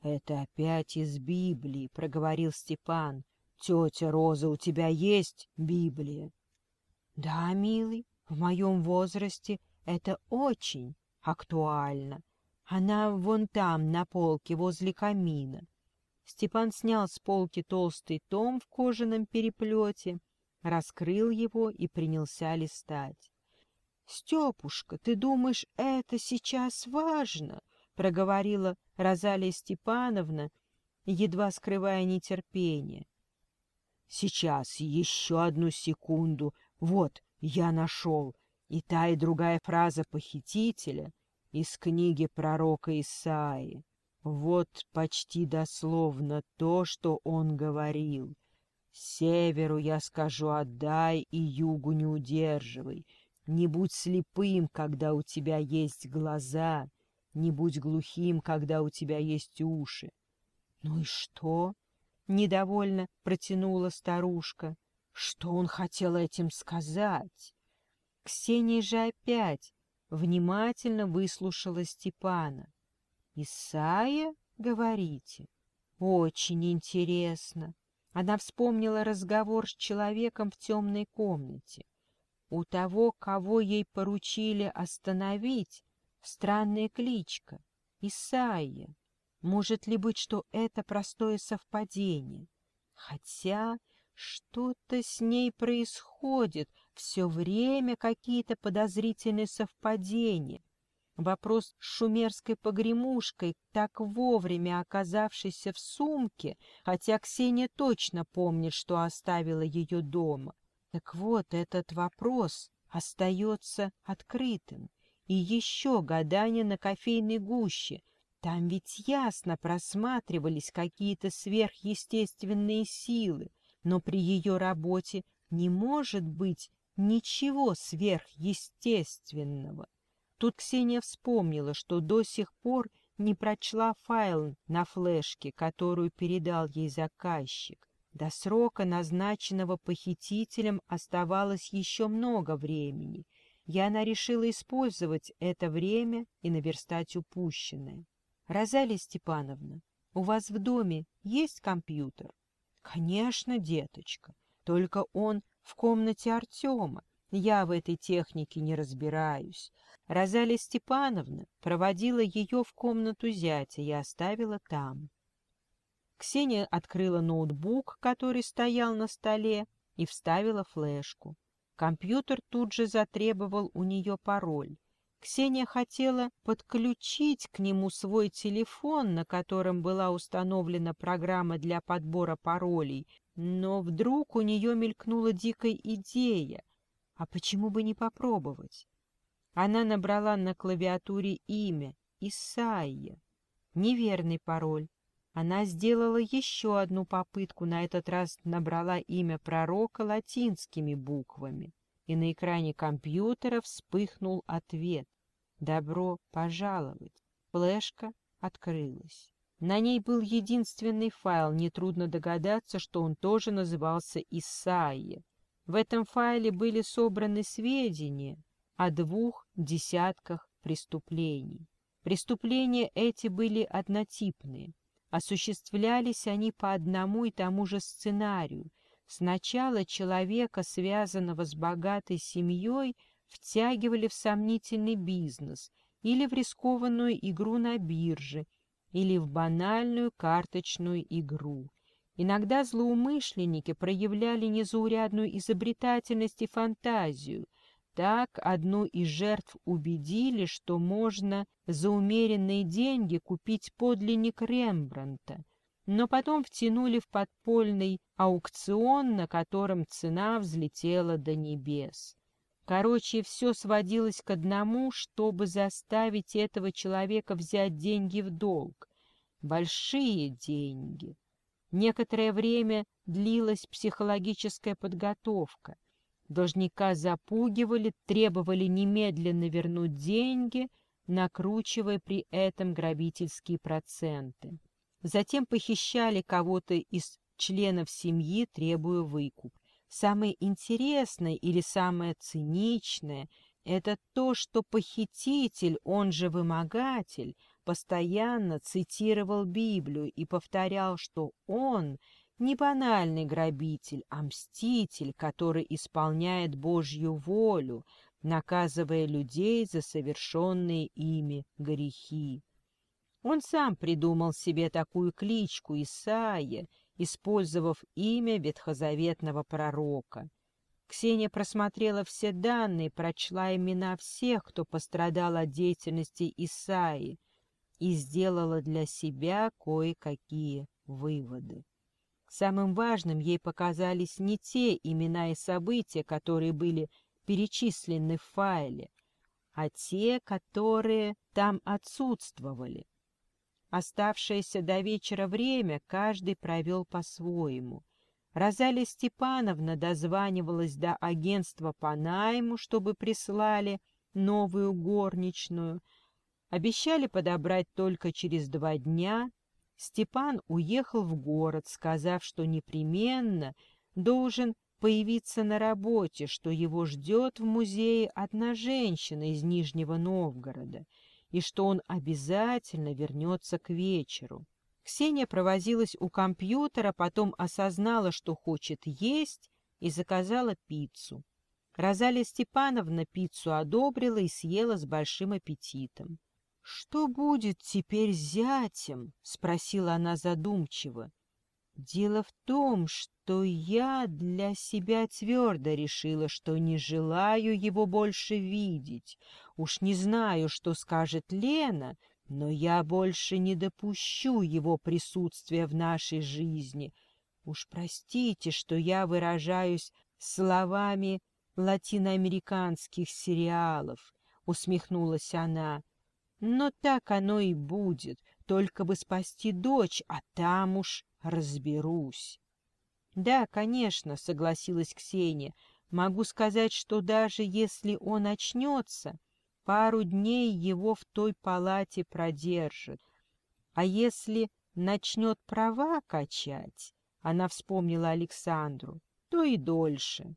это опять из Библии, — проговорил Степан. — Тетя Роза, у тебя есть Библия? — Да, милый, в моем возрасте это очень актуально. Она вон там, на полке, возле камина. Степан снял с полки толстый том в кожаном переплете, раскрыл его и принялся листать. — Степушка, ты думаешь, это сейчас важно? — проговорила Розалия Степановна, едва скрывая нетерпение. — Сейчас, еще одну секунду. Вот, я нашел. И та, и другая фраза похитителя из книги пророка Исаии. Вот почти дословно то, что он говорил. «Северу я скажу отдай, и югу не удерживай. Не будь слепым, когда у тебя есть глаза, не будь глухим, когда у тебя есть уши». «Ну и что?» — недовольно протянула старушка. «Что он хотел этим сказать?» Ксения же опять внимательно выслушала Степана. «Исайя, говорите? Очень интересно». Она вспомнила разговор с человеком в темной комнате. У того, кого ей поручили остановить, странная кличка — Исайя. Может ли быть, что это простое совпадение? Хотя что-то с ней происходит — все время какие-то подозрительные совпадения. Вопрос с шумерской погремушкой, так вовремя оказавшейся в сумке, хотя Ксения точно помнит, что оставила ее дома. Так вот, этот вопрос остается открытым. И еще гадание на кофейной гуще. Там ведь ясно просматривались какие-то сверхъестественные силы, но при ее работе не может быть Ничего сверхъестественного. Тут Ксения вспомнила, что до сих пор не прочла файл на флешке, которую передал ей заказчик. До срока, назначенного похитителем, оставалось еще много времени, и она решила использовать это время и наверстать упущенное. — Розалия Степановна, у вас в доме есть компьютер? — Конечно, деточка, только он в комнате Артема. Я в этой технике не разбираюсь. Розалия Степановна проводила ее в комнату зятя и оставила там. Ксения открыла ноутбук, который стоял на столе, и вставила флешку. Компьютер тут же затребовал у нее пароль. Ксения хотела подключить к нему свой телефон, на котором была установлена программа для подбора паролей, но вдруг у нее мелькнула дикая идея. А почему бы не попробовать? Она набрала на клавиатуре имя Исаия. Неверный пароль. Она сделала еще одну попытку, на этот раз набрала имя пророка латинскими буквами, и на экране компьютера вспыхнул ответ. «Добро пожаловать!» Флешка открылась. На ней был единственный файл, нетрудно догадаться, что он тоже назывался Исаия. В этом файле были собраны сведения о двух десятках преступлений. Преступления эти были однотипные. Осуществлялись они по одному и тому же сценарию. Сначала человека, связанного с богатой семьей, втягивали в сомнительный бизнес или в рискованную игру на бирже, или в банальную карточную игру. Иногда злоумышленники проявляли незаурядную изобретательность и фантазию, так одну из жертв убедили, что можно за умеренные деньги купить подлинник Рембранта, но потом втянули в подпольный аукцион, на котором цена взлетела до небес. Короче, все сводилось к одному, чтобы заставить этого человека взять деньги в долг. Большие деньги. Некоторое время длилась психологическая подготовка. Должника запугивали, требовали немедленно вернуть деньги, накручивая при этом грабительские проценты. Затем похищали кого-то из членов семьи, требуя выкуп. Самое интересное или самое циничное — это то, что похититель, он же вымогатель, постоянно цитировал Библию и повторял, что он не банальный грабитель, а мститель, который исполняет Божью волю, наказывая людей за совершенные ими грехи. Он сам придумал себе такую кличку Исаия, использовав имя ветхозаветного пророка. Ксения просмотрела все данные, прочла имена всех, кто пострадал от деятельности Исаи, и сделала для себя кое-какие выводы. Самым важным ей показались не те имена и события, которые были перечислены в файле, а те, которые там отсутствовали. Оставшееся до вечера время каждый провел по-своему. Розалия Степановна дозванивалась до агентства по найму, чтобы прислали новую горничную. Обещали подобрать только через два дня — Степан уехал в город, сказав, что непременно должен появиться на работе, что его ждет в музее одна женщина из Нижнего Новгорода и что он обязательно вернется к вечеру. Ксения провозилась у компьютера, потом осознала, что хочет есть, и заказала пиццу. Розалия Степановна пиццу одобрила и съела с большим аппетитом. «Что будет теперь с зятем?» — спросила она задумчиво. «Дело в том, что я для себя твердо решила, что не желаю его больше видеть. Уж не знаю, что скажет Лена, но я больше не допущу его присутствия в нашей жизни. Уж простите, что я выражаюсь словами латиноамериканских сериалов», — усмехнулась она. Но так оно и будет, только бы спасти дочь, а там уж разберусь. Да, конечно, согласилась Ксения. Могу сказать, что даже если он очнется, пару дней его в той палате продержат. А если начнет права качать, она вспомнила Александру, то и дольше.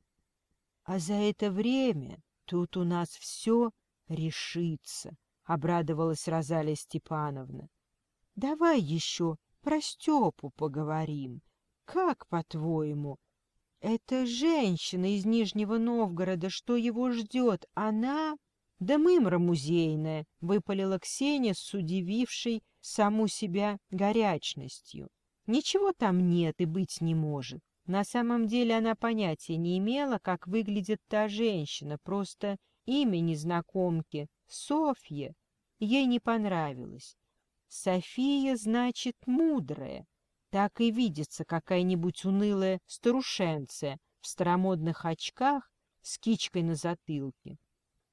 А за это время тут у нас все решится, — обрадовалась Розалия Степановна. — Давай еще про Степу поговорим. Как, по-твоему, эта женщина из Нижнего Новгорода, что его ждет, она... Да мымра музейная, — выпалила Ксения с удивившей саму себя горячностью. Ничего там нет и быть не может. На самом деле она понятия не имела, как выглядит та женщина, просто Имя незнакомки — Софья. Ей не понравилось. София значит мудрая. Так и видится какая-нибудь унылая старушенция в старомодных очках с кичкой на затылке.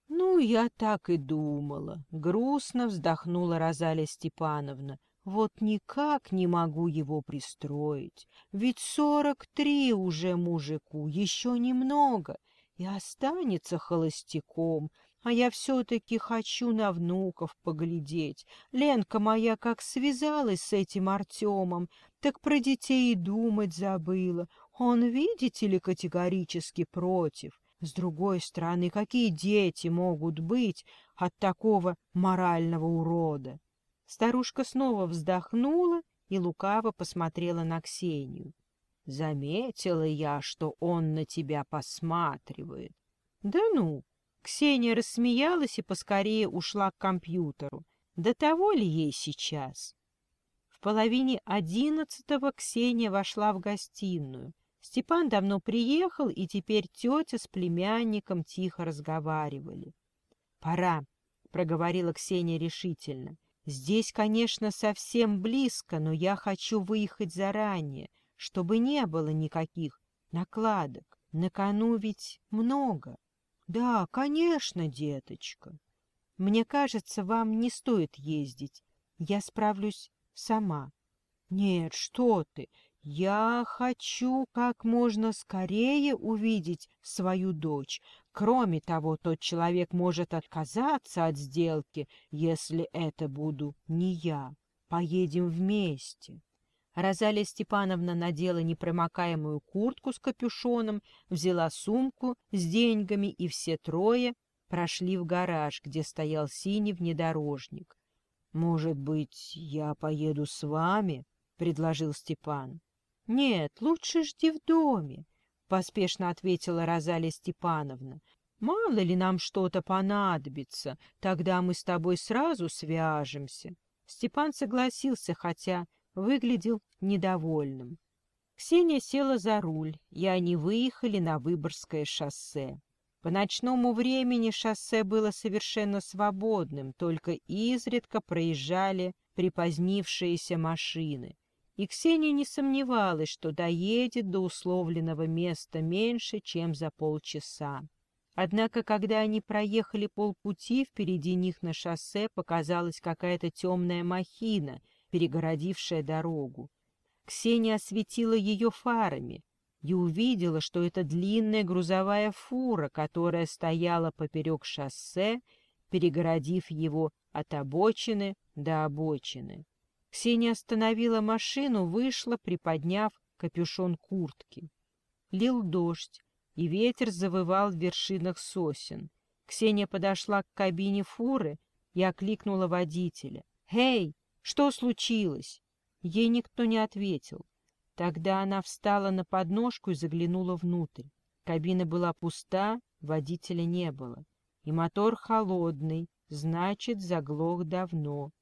«Ну, я так и думала», — грустно вздохнула Розалия Степановна. «Вот никак не могу его пристроить. Ведь сорок три уже мужику, еще немного, и останется холостяком. А я все-таки хочу на внуков поглядеть. Ленка моя как связалась с этим Артемом, так про детей и думать забыла. Он, видите ли, категорически против. С другой стороны, какие дети могут быть от такого морального урода? Старушка снова вздохнула и лукаво посмотрела на Ксению. Заметила я, что он на тебя посматривает. Да ну! Ксения рассмеялась и поскорее ушла к компьютеру. До того ли ей сейчас? В половине одиннадцатого Ксения вошла в гостиную. Степан давно приехал, и теперь тетя с племянником тихо разговаривали. «Пора», — проговорила Ксения решительно. «Здесь, конечно, совсем близко, но я хочу выехать заранее, чтобы не было никаких накладок. На кону ведь много». «Да, конечно, деточка. Мне кажется, вам не стоит ездить. Я справлюсь сама». «Нет, что ты! Я хочу как можно скорее увидеть свою дочь. Кроме того, тот человек может отказаться от сделки, если это буду не я. Поедем вместе. Розалия Степановна надела непромокаемую куртку с капюшоном, взяла сумку с деньгами, и все трое прошли в гараж, где стоял синий внедорожник. — Может быть, я поеду с вами? — предложил Степан. — Нет, лучше жди в доме, — поспешно ответила Розалия Степановна. — Мало ли нам что-то понадобится, тогда мы с тобой сразу свяжемся. Степан согласился, хотя выглядел недовольным. Ксения села за руль, и они выехали на Выборгское шоссе. По ночному времени шоссе было совершенно свободным, только изредка проезжали припозднившиеся машины и Ксения не сомневалась, что доедет до условленного места меньше, чем за полчаса. Однако, когда они проехали полпути, впереди них на шоссе показалась какая-то темная махина, перегородившая дорогу. Ксения осветила ее фарами и увидела, что это длинная грузовая фура, которая стояла поперек шоссе, перегородив его от обочины до обочины. Ксения остановила машину, вышла, приподняв капюшон куртки. Лил дождь, и ветер завывал в вершинах сосен. Ксения подошла к кабине фуры и окликнула водителя. «Эй, что случилось?» Ей никто не ответил. Тогда она встала на подножку и заглянула внутрь. Кабина была пуста, водителя не было. И мотор холодный, значит, заглох давно.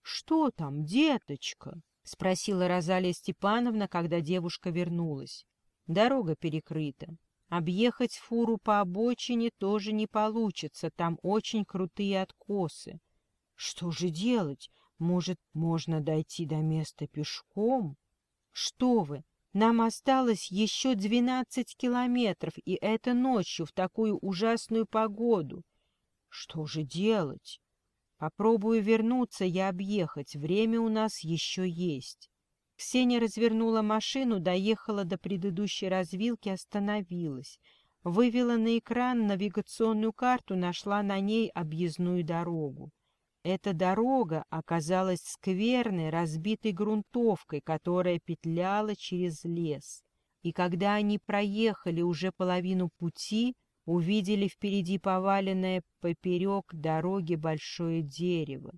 «Что там, деточка?» — спросила Розалия Степановна, когда девушка вернулась. «Дорога перекрыта. Объехать фуру по обочине тоже не получится, там очень крутые откосы. Что же делать? Может, можно дойти до места пешком? Что вы, нам осталось еще двенадцать километров, и это ночью в такую ужасную погоду. Что же делать? Попробую вернуться и объехать, время у нас еще есть. Ксения развернула машину, доехала до предыдущей развилки, остановилась. Вывела на экран навигационную карту, нашла на ней объездную дорогу. Эта дорога оказалась скверной, разбитой грунтовкой, которая петляла через лес. И когда они проехали уже половину пути, увидели впереди поваленное поперек дороги большое дерево.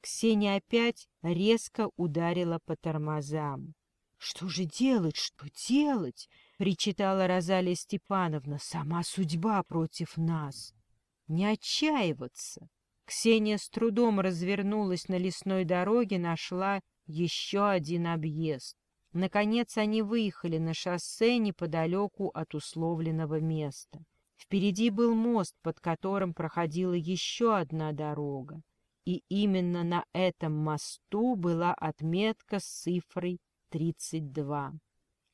Ксения опять резко ударила по тормозам. — Что же делать, что делать? — причитала Розалия Степановна. — Сама судьба против нас. Не отчаиваться. Ксения с трудом развернулась на лесной дороге, нашла еще один объезд. Наконец они выехали на шоссе неподалеку от условленного места. Впереди был мост, под которым проходила еще одна дорога, и именно на этом мосту была отметка с цифрой 32.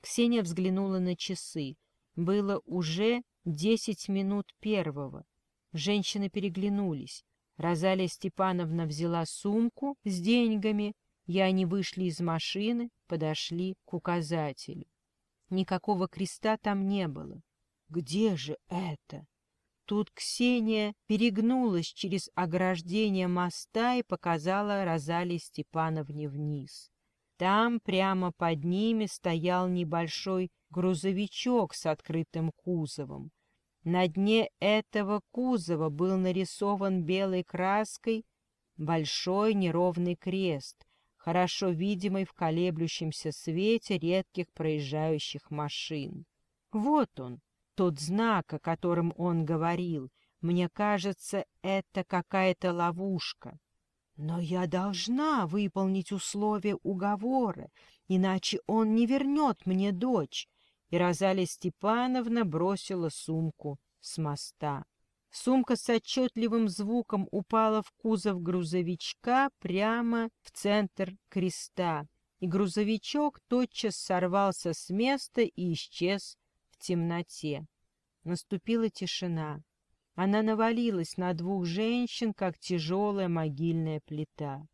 Ксения взглянула на часы. Было уже десять минут первого. Женщины переглянулись. Розалия Степановна взяла сумку с деньгами, и они вышли из машины, подошли к указателю. Никакого креста там не было. Где же это? Тут Ксения перегнулась через ограждение моста и показала Розалии Степановне вниз. Там прямо под ними стоял небольшой грузовичок с открытым кузовом. На дне этого кузова был нарисован белой краской большой неровный крест, хорошо видимый в колеблющемся свете редких проезжающих машин. Вот он, тот знак, о котором он говорил. Мне кажется, это какая-то ловушка. Но я должна выполнить условия уговора, иначе он не вернет мне дочь. И Розалия Степановна бросила сумку с моста. Сумка с отчетливым звуком упала в кузов грузовичка прямо в центр креста, и грузовичок тотчас сорвался с места и исчез в темноте. Наступила тишина. Она навалилась на двух женщин, как тяжелая могильная плита.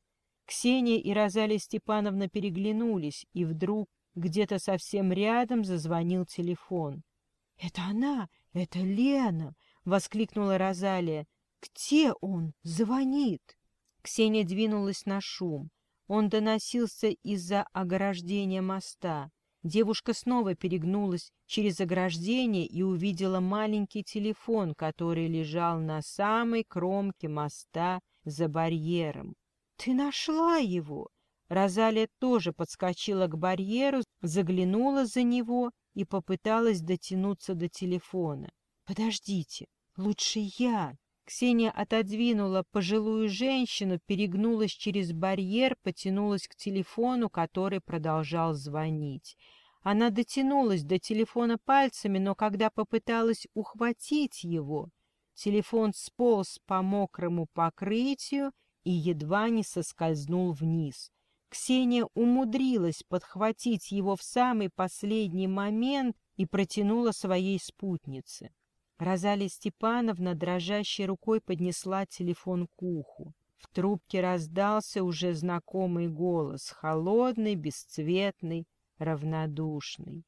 Ксения и Розалия Степановна переглянулись, и вдруг где-то совсем рядом зазвонил телефон. — Это она! Это Лена! — воскликнула Розалия. — Где он? Звонит! Ксения двинулась на шум. Он доносился из-за ограждения моста. Девушка снова перегнулась через ограждение и увидела маленький телефон, который лежал на самой кромке моста за барьером. «Ты нашла его!» Розалия тоже подскочила к барьеру, заглянула за него и попыталась дотянуться до телефона. «Подождите, лучше я!» Ксения отодвинула пожилую женщину, перегнулась через барьер, потянулась к телефону, который продолжал звонить. Она дотянулась до телефона пальцами, но когда попыталась ухватить его, телефон сполз по мокрому покрытию и едва не соскользнул вниз. Ксения умудрилась подхватить его в самый последний момент и протянула своей спутнице. Розалия Степановна дрожащей рукой поднесла телефон к уху. В трубке раздался уже знакомый голос, холодный, бесцветный, равнодушный.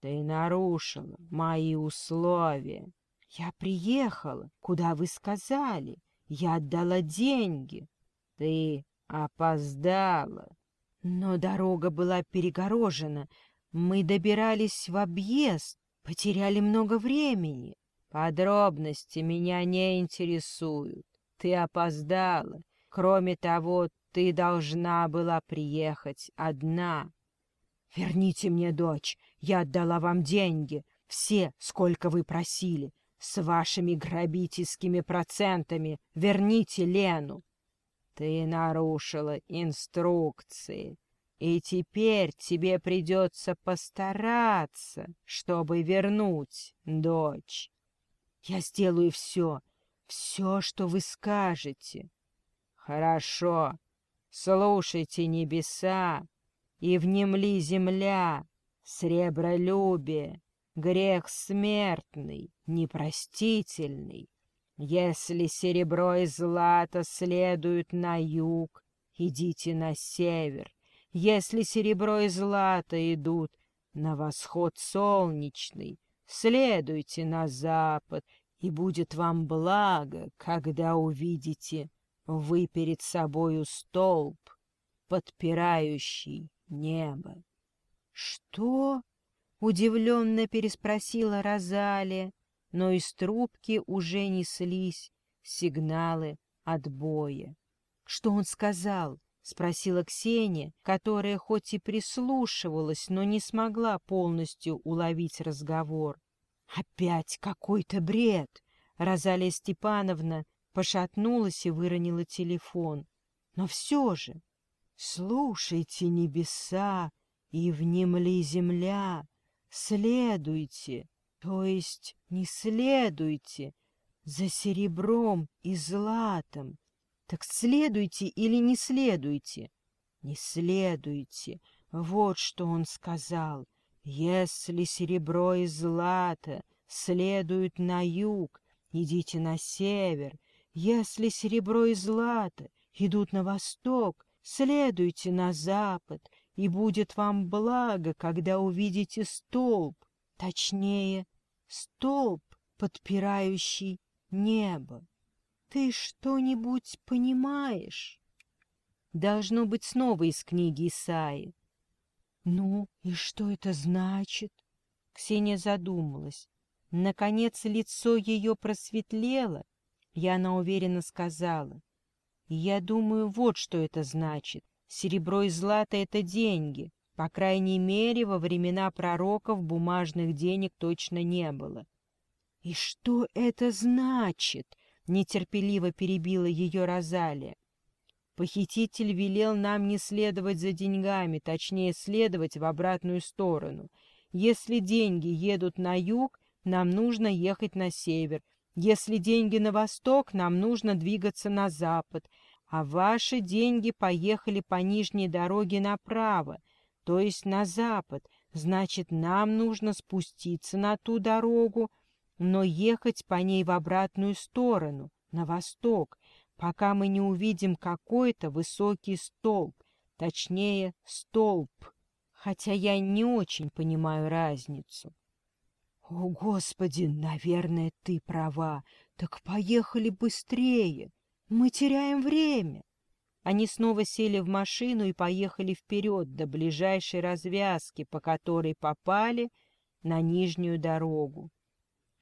Ты нарушила мои условия. Я приехала, куда вы сказали. Я отдала деньги. Ты опоздала. Но дорога была перегорожена. Мы добирались в объезд, потеряли много времени. Подробности меня не интересуют. Ты опоздала. Кроме того, ты должна была приехать одна. Верните мне дочь. Я отдала вам деньги. Все, сколько вы просили. С вашими грабительскими процентами. Верните Лену. Ты нарушила инструкции. И теперь тебе придется постараться, чтобы вернуть дочь. Я сделаю все, все, что вы скажете. Хорошо, слушайте небеса и внемли земля, сребролюбие, грех смертный, непростительный. Если серебро и злато следуют на юг, идите на север. Если серебро и злато идут на восход солнечный, следуйте на запад, и будет вам благо, когда увидите вы перед собою столб, подпирающий небо. — Что? — удивленно переспросила Розалия, но из трубки уже неслись сигналы отбоя. — Что он сказал? — спросила Ксения, которая хоть и прислушивалась, но не смогла полностью уловить разговор. «Опять какой-то бред!» Розалия Степановна пошатнулась и выронила телефон. «Но все же...» «Слушайте, небеса, и внемли земля, следуйте То есть не следуйте за серебром и златом. Так следуйте или не следуйте? Не следуйте. Вот что он сказал. Если серебро и злато следуют на юг, идите на север. Если серебро и злато идут на восток, следуйте на запад, и будет вам благо, когда увидите столб, точнее, столб, подпирающий небо. Ты что-нибудь понимаешь? Должно быть снова из книги Исаи. Ну, и что это значит? Ксения задумалась. Наконец лицо ее просветлело, и она уверенно сказала. Я думаю, вот что это значит. Серебро и злато — это деньги. По крайней мере, во времена пророков бумажных денег точно не было. — И что это значит? — нетерпеливо перебила ее Розалия. Похититель велел нам не следовать за деньгами, точнее, следовать в обратную сторону. Если деньги едут на юг, нам нужно ехать на север. Если деньги на восток, нам нужно двигаться на запад. А ваши деньги поехали по нижней дороге направо, то есть на запад. Значит, нам нужно спуститься на ту дорогу, но ехать по ней в обратную сторону, на восток пока мы не увидим какой-то высокий столб, точнее, столб, хотя я не очень понимаю разницу. О, Господи, наверное, ты права. Так поехали быстрее. Мы теряем время. Они снова сели в машину и поехали вперед до ближайшей развязки, по которой попали на нижнюю дорогу.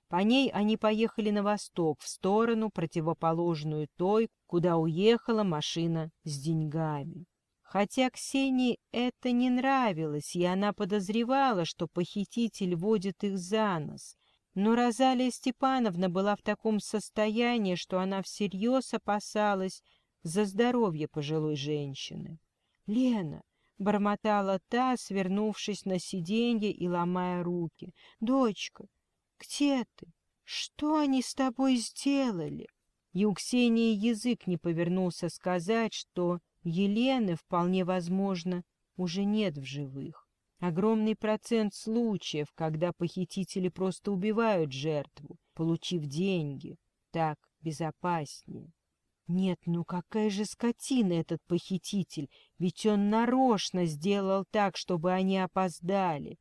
По ней они поехали на восток, в сторону, противоположную той, куда уехала машина с деньгами. Хотя Ксении это не нравилось, и она подозревала, что похититель водит их за нос. Но Розалия Степановна была в таком состоянии, что она всерьез опасалась за здоровье пожилой женщины. «Лена!» — бормотала та, свернувшись на сиденье и ломая руки. «Дочка, где ты? Что они с тобой сделали? И у Ксении язык не повернулся сказать, что Елены, вполне возможно, уже нет в живых. Огромный процент случаев, когда похитители просто убивают жертву, получив деньги. Так безопаснее. Нет, ну какая же скотина этот похититель, ведь он нарочно сделал так, чтобы они опоздали.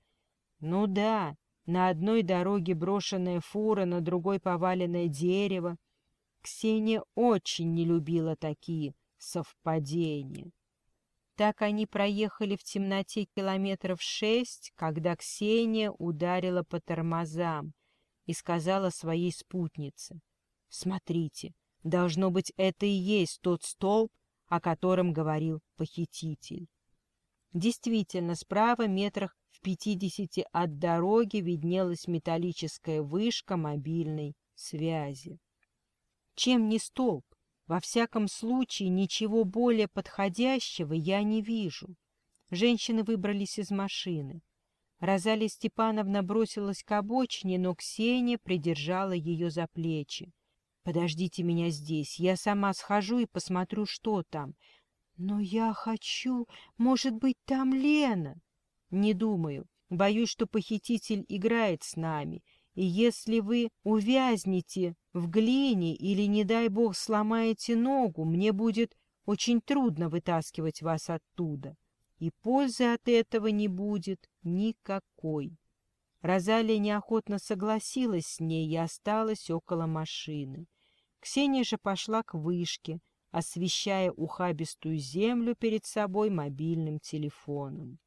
Ну да, на одной дороге брошенная фура, на другой поваленное дерево. Ксения очень не любила такие совпадения. Так они проехали в темноте километров шесть, когда Ксения ударила по тормозам и сказала своей спутнице, «Смотрите, должно быть, это и есть тот столб, о котором говорил похититель». Действительно, справа метрах в пятидесяти от дороги виднелась металлическая вышка мобильной связи. Чем не столб? Во всяком случае, ничего более подходящего я не вижу. Женщины выбрались из машины. Розалия Степановна бросилась к обочине, но Ксения придержала ее за плечи. «Подождите меня здесь, я сама схожу и посмотрю, что там. Но я хочу... Может быть, там Лена?» Не думаю. Боюсь, что похититель играет с нами. И если вы увязнете в глине или, не дай бог, сломаете ногу, мне будет очень трудно вытаскивать вас оттуда. И пользы от этого не будет никакой. Розалия неохотно согласилась с ней и осталась около машины. Ксения же пошла к вышке, освещая ухабистую землю перед собой мобильным телефоном.